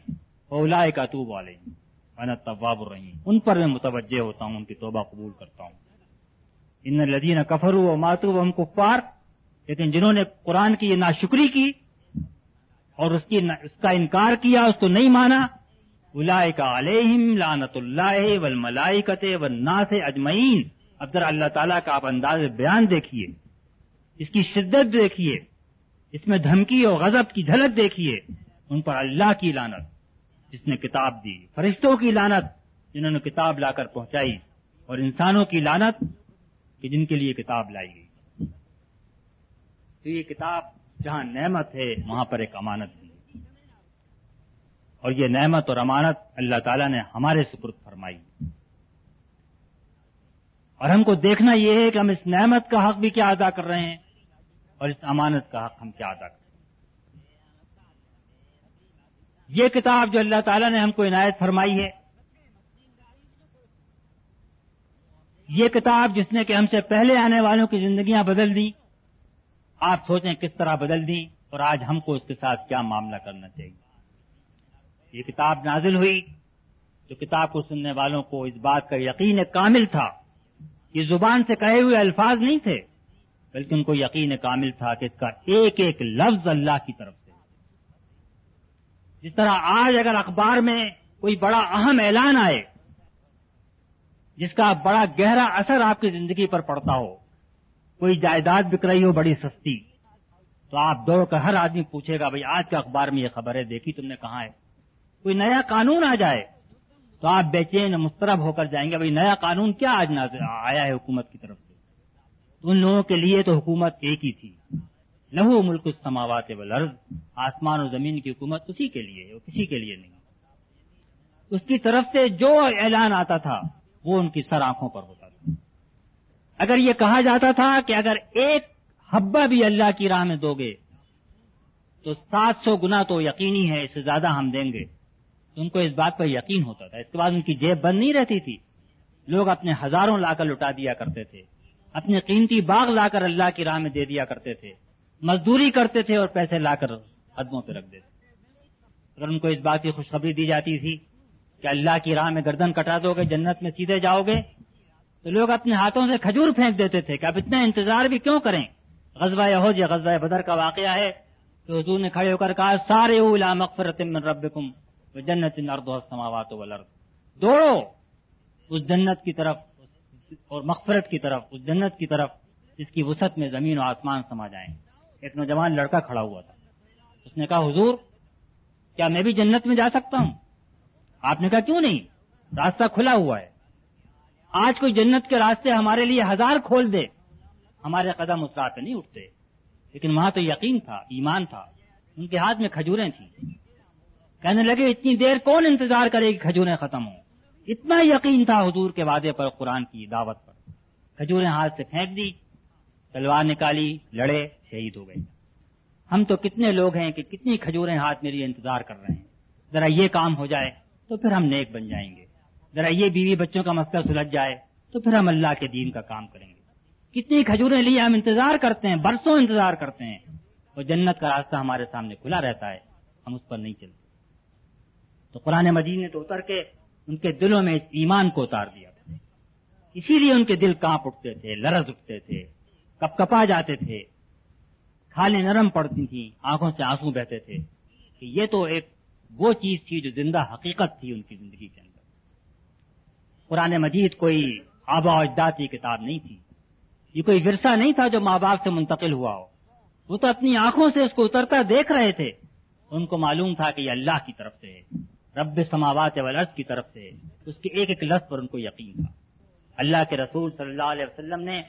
A: اولا کا تو والے میں طواب الرحیم۔ ان پر میں متوجہ ہوتا ہوں، ان کی توبہ قبول کرتا ہوں۔ ان لدین کفر و ماتو ہم کفار لیکن جنہوں نے قرآن کی یہ ناشکری کی اور اس کی اس کا انکار کیا، اس کو نہیں مانا الا کا علیہم لانت اللہ ول و نا سے اجمعین۔ اب ذرا اللہ تعالیٰ کا آپ انداز بیان دیکھیے، اس کی شدت دیکھیے۔ اس میں دھمکی اور غضب کی جھلک دیکھیے، ان پر اللہ کی لانت جس نے کتاب دی، فرشتوں کی لانت جنہوں نے کتاب لا کر پہنچائی، اور انسانوں کی لانت کہ جن کے لیے کتاب لائی گئی۔ تو یہ کتاب جہاں نعمت ہے، وہاں پر ایک امانت بھی اور یہ نعمت اور امانت اللہ تعالیٰ نے ہمارے سپرد فرمائی۔ اور ہم کو دیکھنا یہ ہے کہ ہم اس نعمت کا حق بھی کیا ادا کر رہے ہیں۔ اور اس امانت کا حق ہم کیا ادا کر رہے ہیں یہ کتاب جو اللہ تعالیٰ نے ہم کو عنایت فرمائی ہے، یہ کتاب جس نے کہ ہم سے پہلے آنے والوں کی زندگیاں بدل دی آپ سوچیں کس طرح بدل دی اور آج ہم کو اس کے ساتھ کیا معاملہ کرنا چاہیے۔ یہ کتاب نازل ہوئی، جو کتاب کو سننے والوں کو اس بات کا یقین کامل تھا، یہ زبان سے کہے ہوئے الفاظ نہیں تھے۔ بلکہ ان کو یقین کامل تھا کہ اس کا ایک ایک لفظ اللہ کی طرف سے۔ جس طرح آج اگر اخبار میں کوئی بڑا اہم اعلان آئے، جس کا بڑا گہرا اثر آپ کی زندگی پر پڑتا ہو، کوئی جائیداد بک رہی ہو بڑی سستی، تو آپ دوڑ کر ہر آدمی پوچھے گا، بھائی آج کے اخبار میں یہ خبر ہے دیکھی تم نے کہاں ہے کوئی نیا قانون آ جائے، تو آپ بے چین مسترب ہو کر جائیں گے، بھائی نیا قانون کیا آج آیا ہے حکومت کی طرف سے؟ ان لوگوں کے لیے تو حکومت ایک ہی تھی۔ لہو ملک السماوات والارض، آسمان و زمین کی حکومت اسی کے لیے، وہ کسی کے لیے نہیں۔ اس کی طرف سے جو اعلان آتا تھا، وہ ان کی سر آنکھوں پر ہوتا تھا۔ اگر یہ کہا جاتا تھا کہ اگر ایک حبہ بھی اللہ کی راہ میں دو گے تو سات سو گنا تو یقینی ہے، اس سے زیادہ ہم دیں گے۔ تو ان کو اس بات پر یقین ہوتا تھا۔ اس کے بعد ان کی جیب بند نہیں رہتی تھی۔ لوگ اپنے ہزاروں لا کر لٹا دیا کرتے تھے۔ اپنے قیمتی باغ لا کر اللہ کی راہ میں دے دیا کرتے تھے۔ مزدوری کرتے تھے اور پیسے لا کر قدموں پہ رکھ دیتے۔ اگر ان کو اس بات کی خوشخبری دی جاتی تھی کہ اللہ کی راہ میں گردن کٹا دو گے، جنت میں سیدھے جاؤ گے، تو لوگ اپنے ہاتھوں سے کھجور پھینک دیتے تھے کہ اب اتنا انتظار بھی کیوں کریں؟ غزوہ یہود یا غزوہ بدر کا واقعہ ہے تو حضور نے کھڑے ہو کر کہا، سارے اولا مغفرت من ربکم و جنت ارد السماوات والارض دوڑو، اس جنت کی طرف اور مغفرت کی طرف، اس جنت کی طرف، جس کی وسعت میں زمین و آسمان سما جائیں۔ ایک نوجوان لڑکا کھڑا ہوا تھا۔ اس نے کہا، حضور، کیا میں بھی جنت میں جا سکتا ہوں؟ آپ نے کہا، کیوں نہیں؟ راستہ کھلا ہوا ہے۔ آج کوئی جنت کے راستے ہمارے لیے ہزار کھول دے۔ ہمارے قدم اس راہ پہ نہیں اٹھتے۔ لیکن وہاں تو یقین تھا، ایمان تھا۔ ان کے ہاتھ میں کھجوریں تھیں۔ کہنے لگے، اتنی دیر کون انتظار کرے کہ کھجوریں ختم ہوں؟ اتنا یقین تھا حضور کے وعدے پر قرآن کی دعوت پر کھجوریں ہاتھ سے پھینک دی، تلوار نکالی، لڑے، شہید ہو گئے۔ ہم تو کتنے لوگ ہیں کہ کتنی کھجوریں ہاتھ میری انتظار کر رہے ہیں۔ ذرا یہ کام ہو جائے تو پھر ہم نیک بن جائیں گے۔ ذرا یہ بیوی بچوں کا مسئلہ سلجھ جائے تو پھر ہم اللہ کے دین کا کام کریں گے۔ کتنی کھجوریں لیے ہم انتظار کرتے ہیں، برسوں انتظار کرتے ہیں۔ اور جنت کا راستہ ہمارے سامنے کھلا رہتا ہے، ہم اس پر نہیں چلتے۔ تو قرآن مجید نے تو اتر کے ان کے دلوں میں اس ایمان کو اتار دیا تھا۔ اسی لیے ان کے دل کانپ اٹھتے تھے، لرز اٹھتے تھے کپ کپا جاتے تھے۔ کھالیں نرم پڑتی تھیں، آنکھوں سے آنسو بہتے تھے۔ کہ یہ تو ایک وہ چیز تھی جو زندہ حقیقت تھی ان کی زندگی کے اندر۔ قرآن مجید کوئی آبا اجداد کی کتاب نہیں تھی۔ یہ کوئی ورثہ نہیں تھا جو ماں باپ سے منتقل ہوا ہو۔ وہ تو اپنی آنکھوں سے اس کو اترتا دیکھ رہے تھے۔ ان کو معلوم تھا کہ یہ اللہ کی طرف سے ہے۔ رب سماوات والارض کی طرف سے، اس کے ایک ایک لفظ پر ان کو یقین تھا۔ اللہ کے رسول صلی اللہ علیہ وسلم نے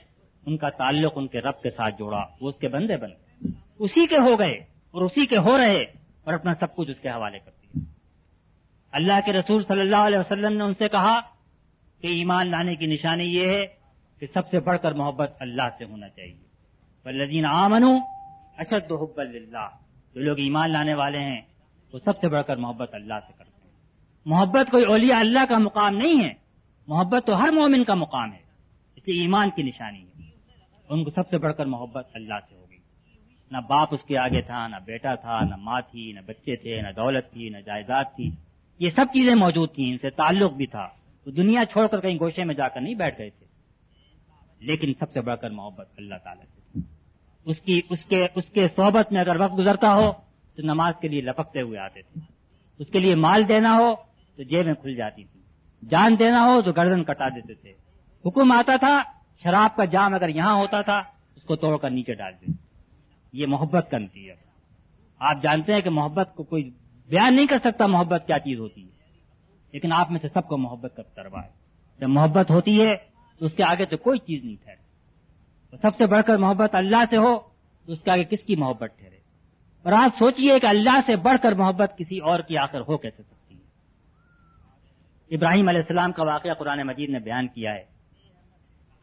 A: ان کا تعلق ان کے رب کے ساتھ جوڑا، وہ اس کے بندے بن گئے۔ اسی کے ہو گئے اور اسی کے ہو رہے اور اپنا سب کچھ اس کے حوالے کرتی اللہ کے رسول صلی اللہ علیہ وسلم نے ان سے کہا کہ ایمان لانے کی نشانی یہ ہے کہ سب سے بڑھ کر محبت اللہ سے ہونا چاہیے۔ بلدین آمن اشد حب اللہ جو لوگ ایمان لانے والے ہیں، وہ سب سے بڑھ کر محبت اللہ سے کرتے محبت کوئی اولیاء اللہ کا مقام نہیں ہے، محبت تو ہر مومن کا مقام ہے۔ اس لیے ایمان کی نشانی ہے۔ ان کو سب سے بڑھ کر محبت اللہ سے ہوگی۔ نہ باپ اس کے آگے تھا، نہ بیٹا تھا، نہ ماں تھی، نہ بچے تھے، نہ دولت تھی، نہ جائیداد تھی۔ یہ سب چیزیں موجود تھیں، ان سے تعلق بھی تھا۔ وہ دنیا چھوڑ کر کہیں گوشے میں جا کر نہیں بیٹھ گئے تھے۔ لیکن سب سے بڑھ کر محبت اللہ تعالیٰ سے۔ اس کی، اس کے اس کے صحبت میں اگر وقت گزرتا ہو تو نماز کے لیے لپکتے ہوئے آتے تھے۔ اس کے لیے مال دینا ہو تو جیبیں کھل جاتی تھی جان دینا ہو تو گردن کٹا دیتے تھے۔ حکم آتا تھا، شراب کا جام اگر یہاں ہوتا تھا، اس کو توڑ کر نیچے ڈال دیں یہ محبت کا نتیجہ ہے آپ جانتے ہیں کہ محبت کو کوئی بیان نہیں کر سکتا محبت کیا چیز ہوتی ہے۔ لیکن آپ میں سے سب کو محبت کا تربا ہے۔ جب محبت ہوتی ہے تو اس کے آگے تو کوئی چیز نہیں ٹھہرے۔ سب سے بڑھ کر محبت اللہ سے ہو تو اس کے آگے کس کی محبت ٹھہرے؟ اور آپ سوچئے کہ اللہ سے بڑھ کر محبت کسی اور کی آخر ہو کیسے؟ سکتی ابراہیم علیہ السلام کا واقعہ قرآن مجید نے بیان کیا ہے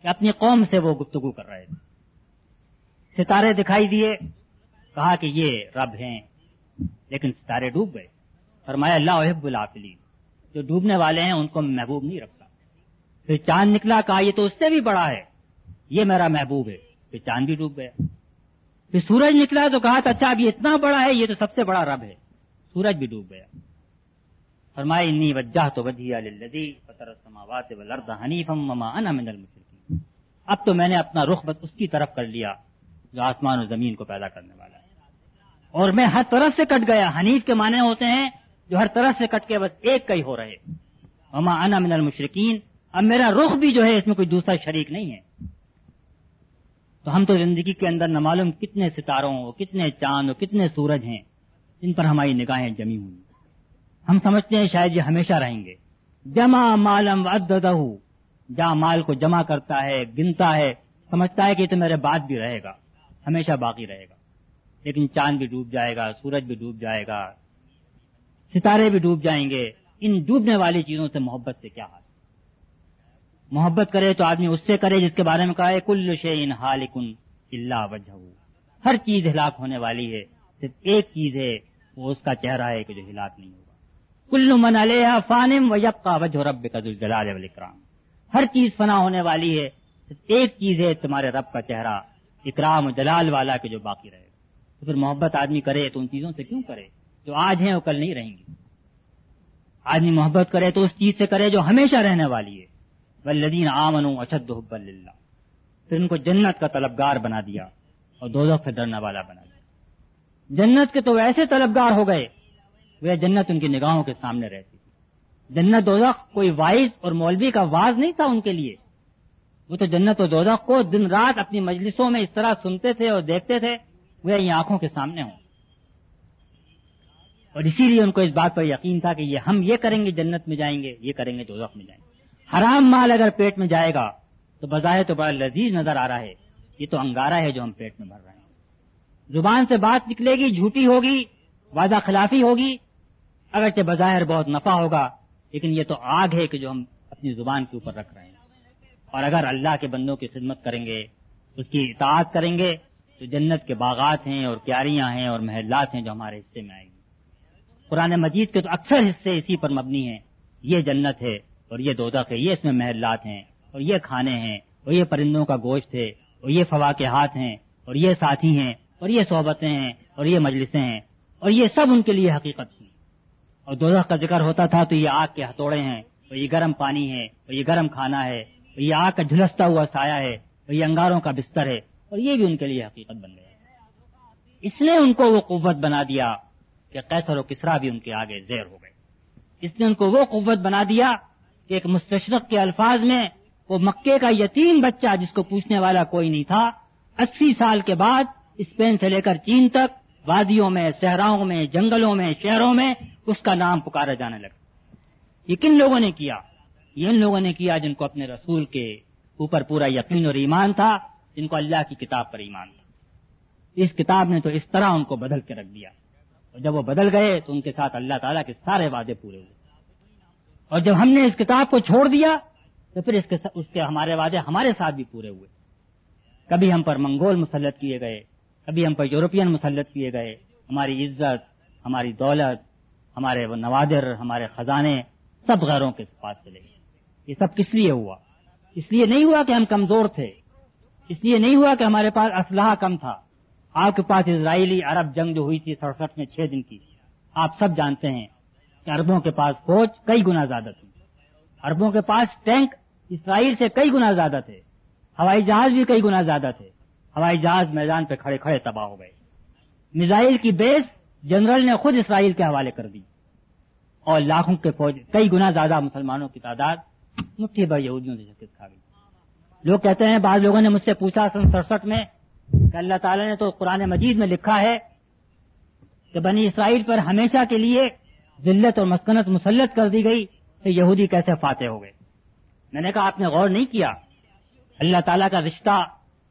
A: کہ اپنی قوم سے وہ گفتگو کر رہے تھے۔ ستارے دکھائی دیے، کہا کہ یہ رب ہیں، لیکن ستارے ڈوب گئے۔ فرمایا اللہ عہب العافلین۔ جو ڈوبنے والے ہیں، ان کو محبوب نہیں رکھتا۔ پھر چاند نکلا، کہا، یہ تو اس سے بھی بڑا ہے۔ یہ میرا محبوب ہے۔ پھر چاند بھی ڈوب گیا۔ پھر سورج نکلا تو کہا تھا اچھا اب یہ اتنا بڑا ہے، یہ تو سب سے بڑا رب ہے۔ سورج بھی ڈوب گیا۔ فرمائی انی وجہ تو وجہ اب تو میں نے اپنا رخ بس اس کی طرف کر لیا جو آسمان و زمین کو پیدا کرنے والا ہے۔ اور میں ہر طرف سے کٹ گیا۔ حنیف کے معنی ہوتے ہیں جو ہر طرف سے کٹ کے بس ایک کئی ہو رہے۔ مما انا من المشرقین اب میرا رخ بھی جو ہے اس میں کوئی دوسرا شریک نہیں ہے۔ تو ہم تو زندگی کے اندر نہ معلوم کتنے ستاروں، کتنے چاند اور کتنے سورج ہیں، جن پر ہماری نگاہیں جمی ہوئی ہم سمجھتے ہیں شاید یہ ہمیشہ رہیں گے۔ جمع مالم ادہ جہاں مال کو جمع کرتا ہے، گنتا ہے، سمجھتا ہے کہ یہ تو میرے بعد بھی رہے گا، ہمیشہ باقی رہے گا۔ لیکن چاند بھی ڈوب جائے گا، سورج بھی ڈوب جائے گا، ستارے بھی ڈوب جائیں گے۔ ان ڈوبنے والی چیزوں سے محبت سے کیا حال محبت کرے تو آدمی اس سے کرے جس کے بارے میں کہا ہے، کل شعین حالکن اللہ وجہ ہر چیز ہلاک ہونے والی ہے، صرف ایک چیز ہے، وہ اس کا چہرہ ہے کہ جو ہلاک نہیں ہوگا کل من علیہ فانم و یب کا وجہ رب کا جلال اکرام ہر چیز فنا ہونے والی ہے، ایک چیز ہے تمہارے رب کا چہرہ، اکرام و جلال والا کے جو باقی رہے۔ گا تو پھر محبت آدمی کرے تو ان چیزوں سے کیوں کرے؟ جو آج ہیں وہ کل نہیں رہیں گی۔ آدمی محبت کرے تو اس چیز سے کرے جو ہمیشہ رہنے والی ہے۔ ولدین آمن اشد حب اللہ پھر ان کو جنت کا طلبگار بنا دیا اور دو سے ڈرنے والا بنا دیا۔ جنت کے تو ایسے طلبگار ہو گئے وہ جنت ان کی نگاہوں کے سامنے رہتی تھی۔ جنت دوزخ کوئی وائز اور مولوی کا واز نہیں تھا ان کے لیے۔ وہ تو جنت و دوزخ کو دن رات اپنی مجلسوں میں اس طرح سنتے تھے اور دیکھتے تھے، وہ یہ آنکھوں کے سامنے ہوں۔ اور اسی لیے ان کو اس بات پر یقین تھا کہ یہ ہم یہ کریں گے، جنت میں جائیں گے، یہ کریں گے، دوزخ میں جائیں گے۔ حرام مال اگر پیٹ میں جائے گا، تو بظاہر تو بڑا لذیذ نظر آ رہا ہے۔ یہ تو انگارا ہے جو ہم پیٹ میں بھر رہے ہیں۔ زبان سے بات نکلے گی، جھوٹی ہوگی وعدہ خلافی ہوگی اگرچہ بظاہر بہت نفع ہوگا، لیکن یہ تو آگ ہے کہ جو ہم اپنی زبان کے اوپر رکھ رہے ہیں۔ اور اگر اللہ کے بندوں کی خدمت کریں گے، اس کی اطاعت کریں گے، تو جنت کے باغات ہیں اور کیاریاں ہیں اور محلات ہیں جو ہمارے حصے میں آئیں گی۔ قرآن مجید کے تو اکثر حصے اسی پر مبنی ہیں۔ یہ جنت ہے اور یہ دودک ہے، یہ اس میں محلات ہیں اور یہ کھانے ہیں اور یہ پرندوں کا گوشت ہے اور یہ فواقے ہاتھ ہیں اور یہ ساتھی ہیں اور یہ صحبتیں ہیں اور یہ مجلسیں ہیں اور یہ سب ان کے لیے حقیقت تھی اور دودھ کا ذکر ہوتا تھا تو یہ آگ کے ہتھوڑے ہیں، اور یہ گرم پانی ہے، اور یہ گرم کھانا ہے، اور یہ آگ کا جھلستا ہوا سایہ ہے، اور یہ انگاروں کا بستر ہے، اور یہ بھی ان کے لیے حقیقت بن گیا۔ اس نے ان کو وہ قوت بنا دیا کہ قیصر و کسرا بھی ان کے آگے زیر ہو گئے۔ اس نے ان کو وہ قوت بنا دیا کہ ایک مستشرق کے الفاظ میں وہ مکے کا یتیم بچہ جس کو پوچھنے والا کوئی نہیں تھا، اسی سال کے بعد اسپین سے لے کر چین تک، وادیوں میں، صحراؤں میں، جنگلوں میں، شہروں میں اس کا نام پکارا جانے لگا۔ یہ کن لوگوں نے کیا؟ یہ ان لوگوں نے کیا جن کو اپنے رسول کے اوپر پورا یقین اور ایمان تھا، جن کو اللہ کی کتاب پر ایمان تھا۔ اس کتاب نے تو اس طرح ان کو بدل کے رکھ دیا۔ اور جب وہ بدل گئے تو ان کے ساتھ اللہ تعالیٰ کے سارے وعدے پورے ہوئے۔ اور جب ہم نے اس کتاب کو چھوڑ دیا، تو پھر اس کے اس کے ہمارے وعدے ہمارے ساتھ بھی پورے ہوئے۔ کبھی ہم پر منگول مسلط کیے گئے، کبھی ہم پر یورپین مسلط کیے گئے۔ ہماری عزت، ہماری دولت ہمارے وہ نوادر، ہمارے خزانے سب غیروں کے پاس چلے گئے۔ یہ سب کس لیے ہوا؟ اس لیے نہیں ہوا کہ ہم کمزور تھے۔ اس لیے نہیں ہوا کہ ہمارے پاس اسلحہ کم تھا۔ آپ کے پاس اسرائیلی عرب جنگ جو ہوئی تھی سڑسٹھ میں چھ دن کی، آپ سب جانتے ہیں کہ اربوں کے پاس فوج کئی گنا زیادہ تھی۔ اربوں کے پاس ٹینک اسرائیل سے کئی گنا زیادہ تھے۔ ہوائی جہاز بھی کئی گنا زیادہ تھے۔ ہوائی جہاز میدان پہ کھڑے کھڑے تباہ ہو گئے۔ میزائل کی بیس جنرل نے خود اسرائیل کے حوالے کر دی اور لاکھوں کے فوج، کئی گنا زیادہ مسلمانوں کی تعداد مٹھی بھر یہودیوں سے شکست کھا گئی۔ لوگ کہتے ہیں، بعض لوگوں نے مجھ سے پوچھا، سن سڑسٹھ میں،
B: کہ اللہ تعالیٰ نے تو قرآن مجید میں لکھا ہے کہ بنی اسرائیل پر ہمیشہ کے لیے ذلت اور مسکنت مسلط کر دی گئی تو یہودی کیسے فاتح ہو گئے؟ میں نے کہا، آپ نے غور نہیں کیا۔ اللہ تعالیٰ کا رشتہ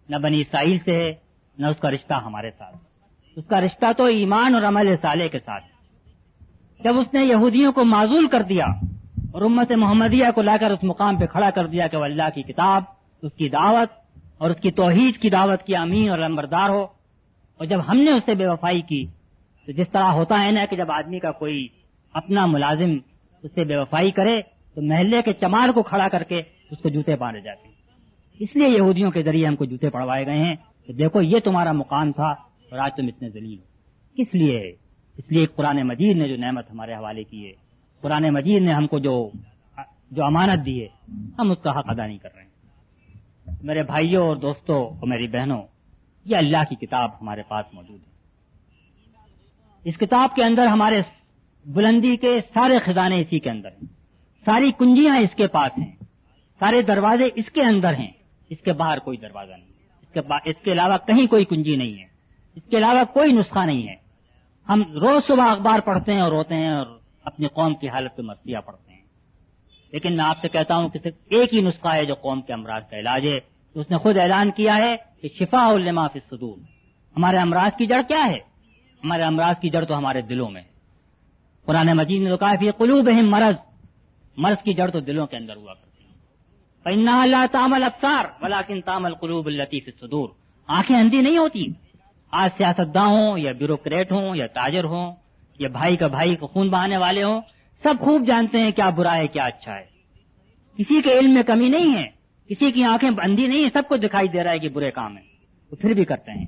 B: نہ بنی اسرائیل سے ہے، نہ اس کا رشتہ ہمارے ساتھ۔ اس کا رشتہ تو ایمان اور عمل صالح کے ساتھ جب اس نے یہودیوں کو معذول کر دیا اور امت محمدیہ کو لا کر اس مقام پہ کھڑا کر دیا کہ وہ اللہ کی کتاب، اس کی دعوت اور اس کی توحید کی دعوت کی امین اور لمبردار ہو، اور جب ہم نے اس سے بے وفائی کی، تو جس طرح ہوتا ہے نا کہ جب آدمی کا کوئی اپنا ملازم اس سے بے وفائی کرے، تو محلے کے چمار کو کھڑا کر کے اس کو جوتے پانے جاتے ہیں۔ اس لیے یہودیوں کے ذریعے ہم کو جوتے پڑوائے گئے ہیں کہ دیکھو یہ تمہارا مقام تھا اور آج تم اتنے ذلیل ہو۔ کس لیے، اس لیے قرآن مجید نے جو نعمت ہمارے حوالے کی ہے، قرآن مجید نے ہم کو جو جو امانت دی ہے، ہم اس کا حق ادا نہیں کر رہے ہیں۔ میرے بھائیوں اور دوستوں اور میری بہنوں، یہ اللہ کی کتاب ہمارے پاس موجود ہے۔ اس کتاب کے اندر ہمارے بلندی کے سارے خزانے اسی کے اندر ہیں۔ ساری کنجیاں اس کے پاس ہیں۔ سارے دروازے اس کے اندر ہیں۔ اس کے باہر کوئی دروازہ نہیں اس کے اس کے علاوہ کہیں کوئی کنجی نہیں ہے۔ اس کے علاوہ کوئی نسخہ نہیں ہے۔ ہم روز صبح اخبار پڑھتے ہیں اور روتے ہیں اور اپنی قوم کی حالت پہ مستیاں پڑھتے ہیں۔ لیکن میں آپ سے کہتا ہوں کہ صرف ایک ہی نسخہ ہے جو قوم کے امراض کا علاج ہے۔ اس نے خود اعلان کیا ہے کہ شفا الما فی صدور ہمارے امراض کی جڑ کیا ہے؟ ہمارے امراض کی جڑ تو ہمارے دلوں میں قرآن مجید نے تو کہا قلوب مرض۔ مرض کی جڑ تو دلوں کے اندر ہوا کرتی ہے۔ اللہ تامل افسار ولاکن تامل قلوب الطیف صدور آنکھیں اندھی نہیں ہوتی۔ آج سیاستداں ہوں، یا بیوروکریٹ ہوں، یا تاجر ہوں، یا بھائی کا بھائی کو خون بہانے والے ہوں، سب خوب جانتے ہیں کیا برا ہے، کیا اچھا ہے۔ کسی کے علم میں کمی نہیں ہے، کسی کی آنکھیں بندی نہیں ہے سب کو دکھائی دے رہا ہے کہ برے کام ہے وہ پھر بھی کرتے ہیں۔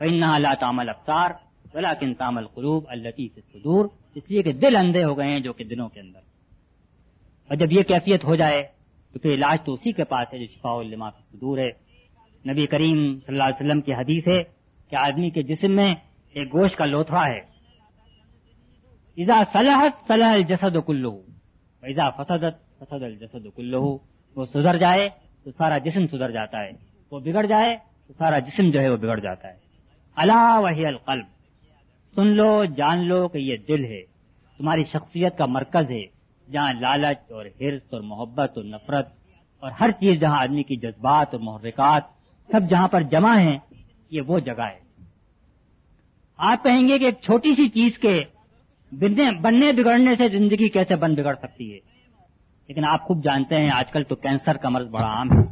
B: اللہ تامل افطار ولاکن تامل قروب التی صدور اس لیے کہ دل اندھے ہو گئے ہیں جو کہ دلوں کے اندر۔ اور جب یہ کیفیت ہو جائے، تو پھر علاج تو اسی کے پاس ہے جو شفا الما سے صدور ہے۔ نبی کریم صلی اللہ علیہ وسلم کی حدیث ہے کہ آدمی کے جسم میں ایک گوشت کا لوتھڑا ہے۔ ایزا صلاحت صلاح الجسد کلو ایزا فسدت، فسد الجسد کلو وہ سدھر جائے تو سارا جسم سدھر جاتا ہے۔ وہ بگڑ جائے تو سارا جسم جو ہے وہ بگڑ جاتا ہے۔ اللہ وحی القلب۔ سن لو، جان لو کہ یہ دل ہے۔ تمہاری شخصیت کا مرکز ہے۔ جہاں لالچ اور ہرس اور محبت اور نفرت اور ہر چیز جہاں آدمی کی جذبات اور محرکات سب جہاں پر جمع ہیں یہ وہ جگہ ہے۔ آپ کہیں گے کہ ایک چھوٹی سی چیز کے بننے بگڑنے سے زندگی کیسے بن بگڑ سکتی ہے؟ لیکن آپ خوب جانتے ہیں، آج کل تو کینسر کا مرض بڑا عام ہے۔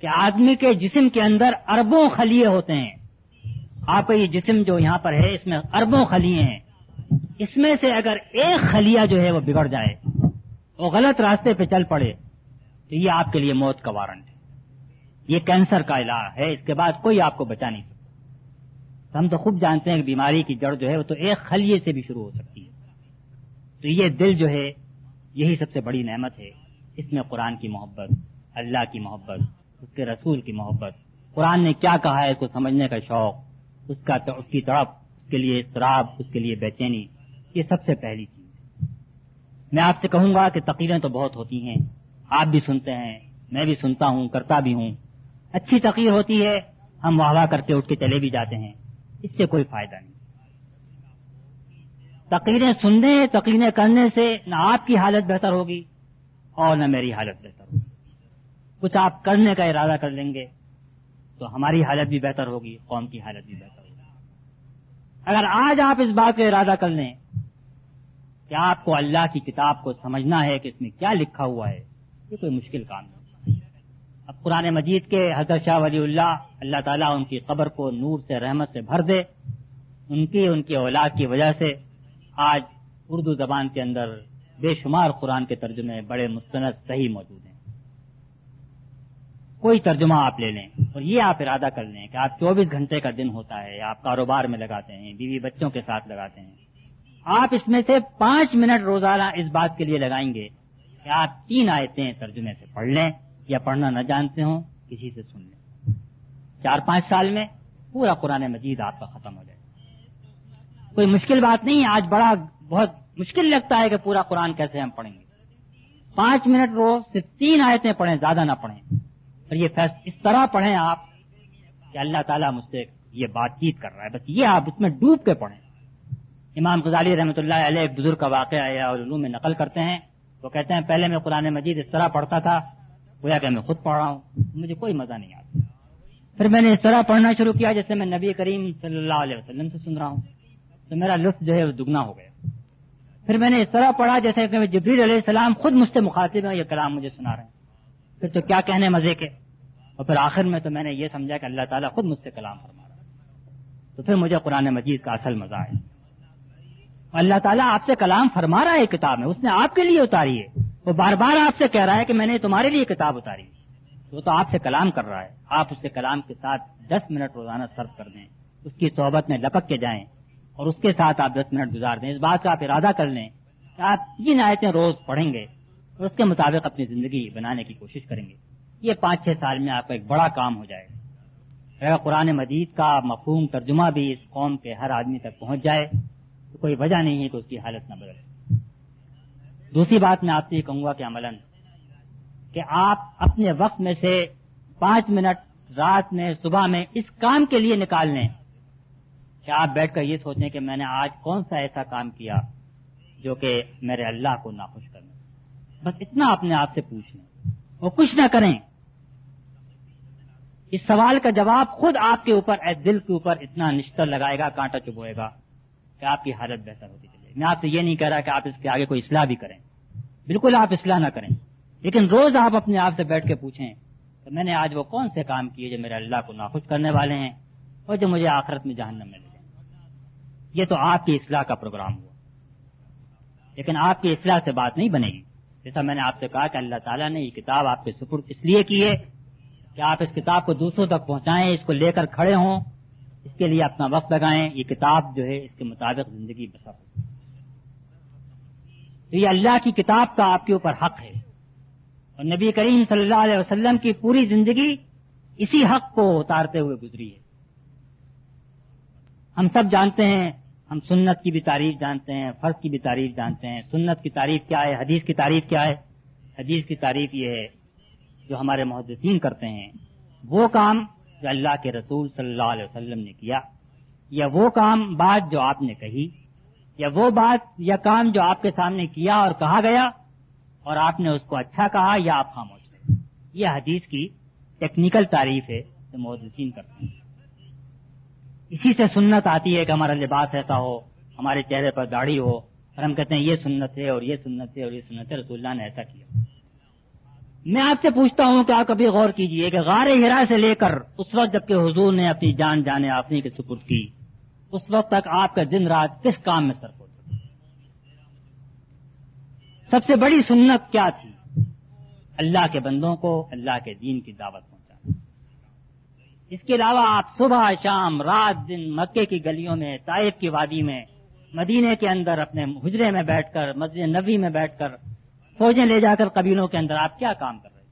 B: کہ آدمی کے جسم کے اندر اربوں خلیے ہوتے ہیں۔ آپ کا یہ جسم جو یہاں پر ہے، اس میں اربوں خلیے ہیں۔ اس میں سے اگر ایک خلیہ جو ہے وہ بگڑ جائے، وہ غلط راستے پہ چل پڑے، تو یہ آپ کے لیے موت کا وارنٹ ہے۔ یہ کینسر کا علاج ہے، اس کے بعد کوئی آپ کو بچا نہیں سکتا۔ ہم تو خوب جانتے ہیں کہ بیماری کی جڑ جو ہے وہ تو ایک خلیے سے بھی شروع ہو سکتی ہے۔ تو یہ دل جو ہے، یہی سب سے بڑی نعمت ہے۔ اس میں قرآن کی محبت، اللہ کی محبت، اس کے رسول کی محبت۔ قرآن نے کیا کہا ہے اس کو سمجھنے کا شوق؟ اس کا اس کی طرف، اس کے لیے اضطراب، اس کے لیے بے چینی۔ یہ سب سے پہلی چیز ہے۔ میں آپ سے کہوں گا کہ تقریریں تو بہت ہوتی ہیں۔ آپ بھی سنتے ہیں، میں بھی سنتا ہوں، کرتا بھی ہوں۔ اچھی تقریر ہوتی ہے، ہم واہ واہ کر کے اٹھ کے چلے بھی جاتے ہیں۔ اس سے کوئی فائدہ نہیں۔ تقریریں سننے، تقریریں کرنے سے نہ آپ کی حالت بہتر ہوگی اور نہ میری حالت بہتر ہوگی۔ کچھ آپ کرنے کا ارادہ کر لیں گے تو ہماری حالت بھی بہتر ہوگی، قوم کی حالت بھی بہتر ہوگی۔ اگر آج آپ اس بات کا ارادہ کر لیں کہ آپ کو اللہ کی کتاب کو سمجھنا ہے کہ اس میں کیا لکھا ہوا ہے، یہ کوئی مشکل کام نہیں۔ اب قرآن مجید کے حضرت شاہ ولی اللہ اللہ تعالیٰ ان کی قبر کو نور سے، رحمت سے بھر دے۔ ان کی ان کی اولاد کی وجہ سے آج اردو زبان کے اندر بے شمار قرآن کے ترجمے بڑے مستند، صحیح موجود ہیں۔ کوئی ترجمہ آپ لے لیں اور یہ آپ ارادہ کر لیں کہ آپ چوبیس گھنٹے کا دن ہوتا ہے، آپ کاروبار میں لگاتے ہیں، بیوی بچوں کے ساتھ لگاتے ہیں۔ آپ اس میں سے پانچ منٹ روزانہ اس بات کے لیے لگائیں گے کہ آپ تین آیتیں ترجمے سے پڑھ لیں۔ یا پڑھنا نہ جانتے ہوں، کسی سے سن لیں۔ چار پانچ سال میں پورا قرآن مجید آپ کا ختم ہو جائے۔ کوئی مشکل بات نہیں، آج بڑا بہت مشکل لگتا ہے کہ پورا قرآن کیسے ہم پڑھیں گے۔ پانچ منٹ روز صرف تین آیتیں پڑھیں، زیادہ نہ پڑھیں۔ اور یہ فیصل اس طرح پڑھیں آپ کہ اللہ تعالیٰ مجھ سے یہ بات چیت کر رہا ہے۔ بس یہ آپ اس میں ڈوب کے پڑھیں۔ امام غزالی رحمۃ اللہ علیہ ایک بزرگ کا واقعہ یا علوم میں نقل کرتے ہیں۔ وہ کہتے ہیں، پہلے میں قرآن مجید اس طرح پڑھتا تھا گویا کہ میں خود پڑھ رہا ہوں مجھے کوئی مزہ نہیں آتا۔ پھر میں نے اس طرح پڑھنا شروع کیا جیسے میں نبی کریم صلی اللہ علیہ وسلم سے سن رہا ہوں، تو میرا لطف جو ہے وہ دگنا ہو گیا۔ پھر میں نے اس طرح پڑھا جیسے کہ جبریل علیہ السلام خود مجھ سے مخاطب ہے یہ کلام مجھے سنا رہے ہیں۔ پھر تو کیا کہنے مزے کے؟ اور پھر آخر میں تو میں نے یہ سمجھا کہ اللہ تعالیٰ خود مجھ سے کلام فرما رہا ہے۔ تو پھر مجھے قرآن مجید کا اصل مزہ ہے اللہ تعالیٰ آپ سے کلام فرما رہا ہے کتاب میں، اس نے آپ کے لیے اتاری ہے۔ وہ بار بار آپ سے کہہ رہا ہے کہ میں نے تمہارے لیے کتاب اتاری وہ تو آپ سے کلام کر رہا ہے۔ آپ اس کے کلام کے ساتھ دس منٹ روزانہ سرف کر دیں۔ اس کی صحبت میں لپک کے جائیں اور اس کے ساتھ آپ دس منٹ گزار دیں۔ اس بات کا آپ ارادہ کر لیں کہ آپ تین آیتیں روز پڑھیں گے اور اس کے مطابق اپنی زندگی بنانے کی کوشش کریں گے۔ یہ پانچ چھ سال میں آپ کا ایک بڑا کام ہو جائے گا۔ قرآن مجید کا مفہوم ترجمہ بھی اس قوم کے ہر آدمی تک پہنچ جائے تو کوئی وجہ نہیں ہے کہ اس کی حالت نہ بدلے۔ دوسری بات میں آپ سے یہ کہوں گا کہ عمل کہ آپ اپنے وقت میں سے پانچ منٹ رات میں صبح میں اس کام کے لیے نکال لیں کہ آپ بیٹھ کر یہ سوچیں کہ میں نے آج کون سا ایسا کام کیا جو کہ میرے اللہ کو ناخوش کرنا بس اتنا اپنے آپ سے پوچھ لیں وہ کچھ نہ کریں۔ اس سوال کا جواب خود آپ کے اوپر، اے دل کے اوپر اتنا نشتر لگائے گا، کانٹا چبوئے گا کہ آپ کی حالت بہتر ہوتی چلے میں آپ سے یہ نہیں کہہ رہا کہ آپ اس کے آگے کوئی اصلاح بھی کریں۔ بالکل آپ اصلاح نہ کریں۔ لیکن روز آپ اپنے آپ سے بیٹھ کے پوچھیں کہ میں نے آج وہ کون سے کام کیے جو میرے اللہ کو ناخوش کرنے والے ہیں اور جو مجھے آخرت میں جہنم میں لے جائیں۔ یہ تو آپ کی اصلاح کا پروگرام ہوا۔ لیکن آپ کی اصلاح سے بات نہیں بنے گی۔ جیسا میں نے آپ سے کہا کہ اللہ تعالیٰ نے یہ کتاب آپ کے سپر اس لیے کی ہے کہ آپ اس کتاب کو دوسروں تک پہنچائیں، اس کو لے کر کھڑے ہوں، اس کے لیے اپنا وقت لگائیں، یہ کتاب جو ہے اس کے مطابق زندگی بسر ہو۔ یہ اللہ کی کتاب کا آپ کے اوپر حق ہے۔ اور نبی کریم صلی اللہ علیہ وسلم کی پوری زندگی اسی حق کو اتارتے ہوئے گزری ہے۔ ہم سب جانتے ہیں، ہم سنت کی بھی تعریف جانتے ہیں، فرض کی بھی تعریف جانتے ہیں۔ سنت کی تعریف کیا ہے، حدیث کی تعریف کیا ہے؟ حدیث کی تعریف یہ ہے، جو ہمارے محدثین کرتے ہیں، وہ کام جو اللہ کے رسول صلی اللہ علیہ وسلم نے کیا، یا وہ کام بات جو آپ نے کہی یا وہ بات یا کام جو آپ کے سامنے کیا اور کہا گیا اور آپ نے اس کو اچھا کہا یا آپ خاموش رہے یہ حدیث کی ٹیکنیکل تعریف ہے جو محدثین کرتے ہیں۔ اسی سے سنت آتی ہے کہ ہمارا لباس ایسا ہو، ہمارے چہرے پر داڑھی ہو، اور ہم کہتے ہیں یہ سنت ہے اور یہ سنت ہے اور یہ سنت ہے، رسول اللہ نے ایسا کیا۔ میں آپ سے پوچھتا ہوں کہ آپ کبھی غور کیجیے کہ غار ہرا سے لے کر اس وقت جبکہ حضور نے اپنی جان جانے آفنی کے سپرد کی اس وقت تک آپ کا دن رات کس کام میں سر ہوتا سب سے بڑی سنت کیا تھی؟ اللہ کے بندوں کو، اللہ کے دین کی دعوت پہنچانا۔ اس کے علاوہ آپ صبح، شام، رات، دن مکے کی گلیوں میں، طائف کی وادی میں مدینے کے اندر اپنے حجرے میں بیٹھ کر، مسجد نبی میں بیٹھ کر فوجیں لے جا کر قبیلوں کے اندر آپ کیا کام کر رہے ہیں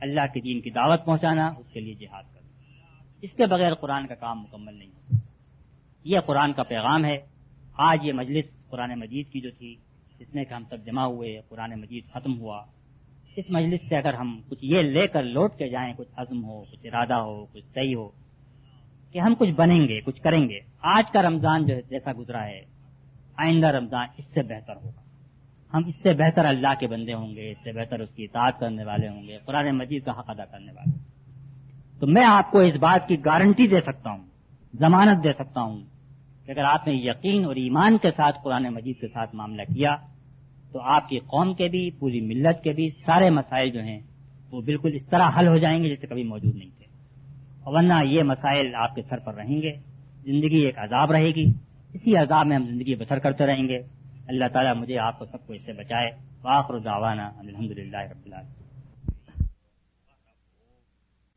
B: اللہ کے دین کی دعوت پہنچانا، اس کے لیے جہاد کرنا۔ اس کے بغیر قرآن کا کام مکمل نہیں۔ یہ قرآن کا پیغام ہے۔ آج یہ مجلس قرآن مجید کی جو تھی جس میں کہ ہم سب جمع ہوئے، قرآن مجید ختم ہوا۔ اس مجلس سے اگر ہم کچھ یہ لے کر لوٹ کے جائیں، کچھ عزم ہو، کچھ ارادہ ہو، کچھ صحیح ہو، کہ ہم کچھ بنیں گے، کچھ کریں گے۔ آج کا رمضان جو جیسا گزرا ہے، آئندہ رمضان اس سے بہتر ہوگا۔ ہم اس سے بہتر اللہ کے بندے ہوں گے، اس سے بہتر اس کی اطاعت کرنے والے ہوں گے، قرآن مجید کا حق ادا کرنے والے۔ تو میں آپ کو اس بات کی گارنٹی دے سکتا ہوں، ضمانت دے سکتا ہوں کہ اگر آپ نے یقین اور ایمان کے ساتھ قرآن مجید کے ساتھ معاملہ کیا، تو آپ کی قوم کے بھی، پوری ملت کے بھی سارے مسائل جو ہیں، وہ بالکل اس طرح حل ہو جائیں گے جیسے کبھی موجود نہیں تھے۔ ورنہ یہ مسائل آپ کے سر پر رہیں گے، زندگی ایک عذاب رہے گی۔ اسی عذاب میں ہم زندگی بسر کرتے رہیں گے۔ اللہ تعالیٰ مجھے آپ کو سب کو اس سے بچائے۔ واخر دعوانا الحمد للہ رب العالمین۔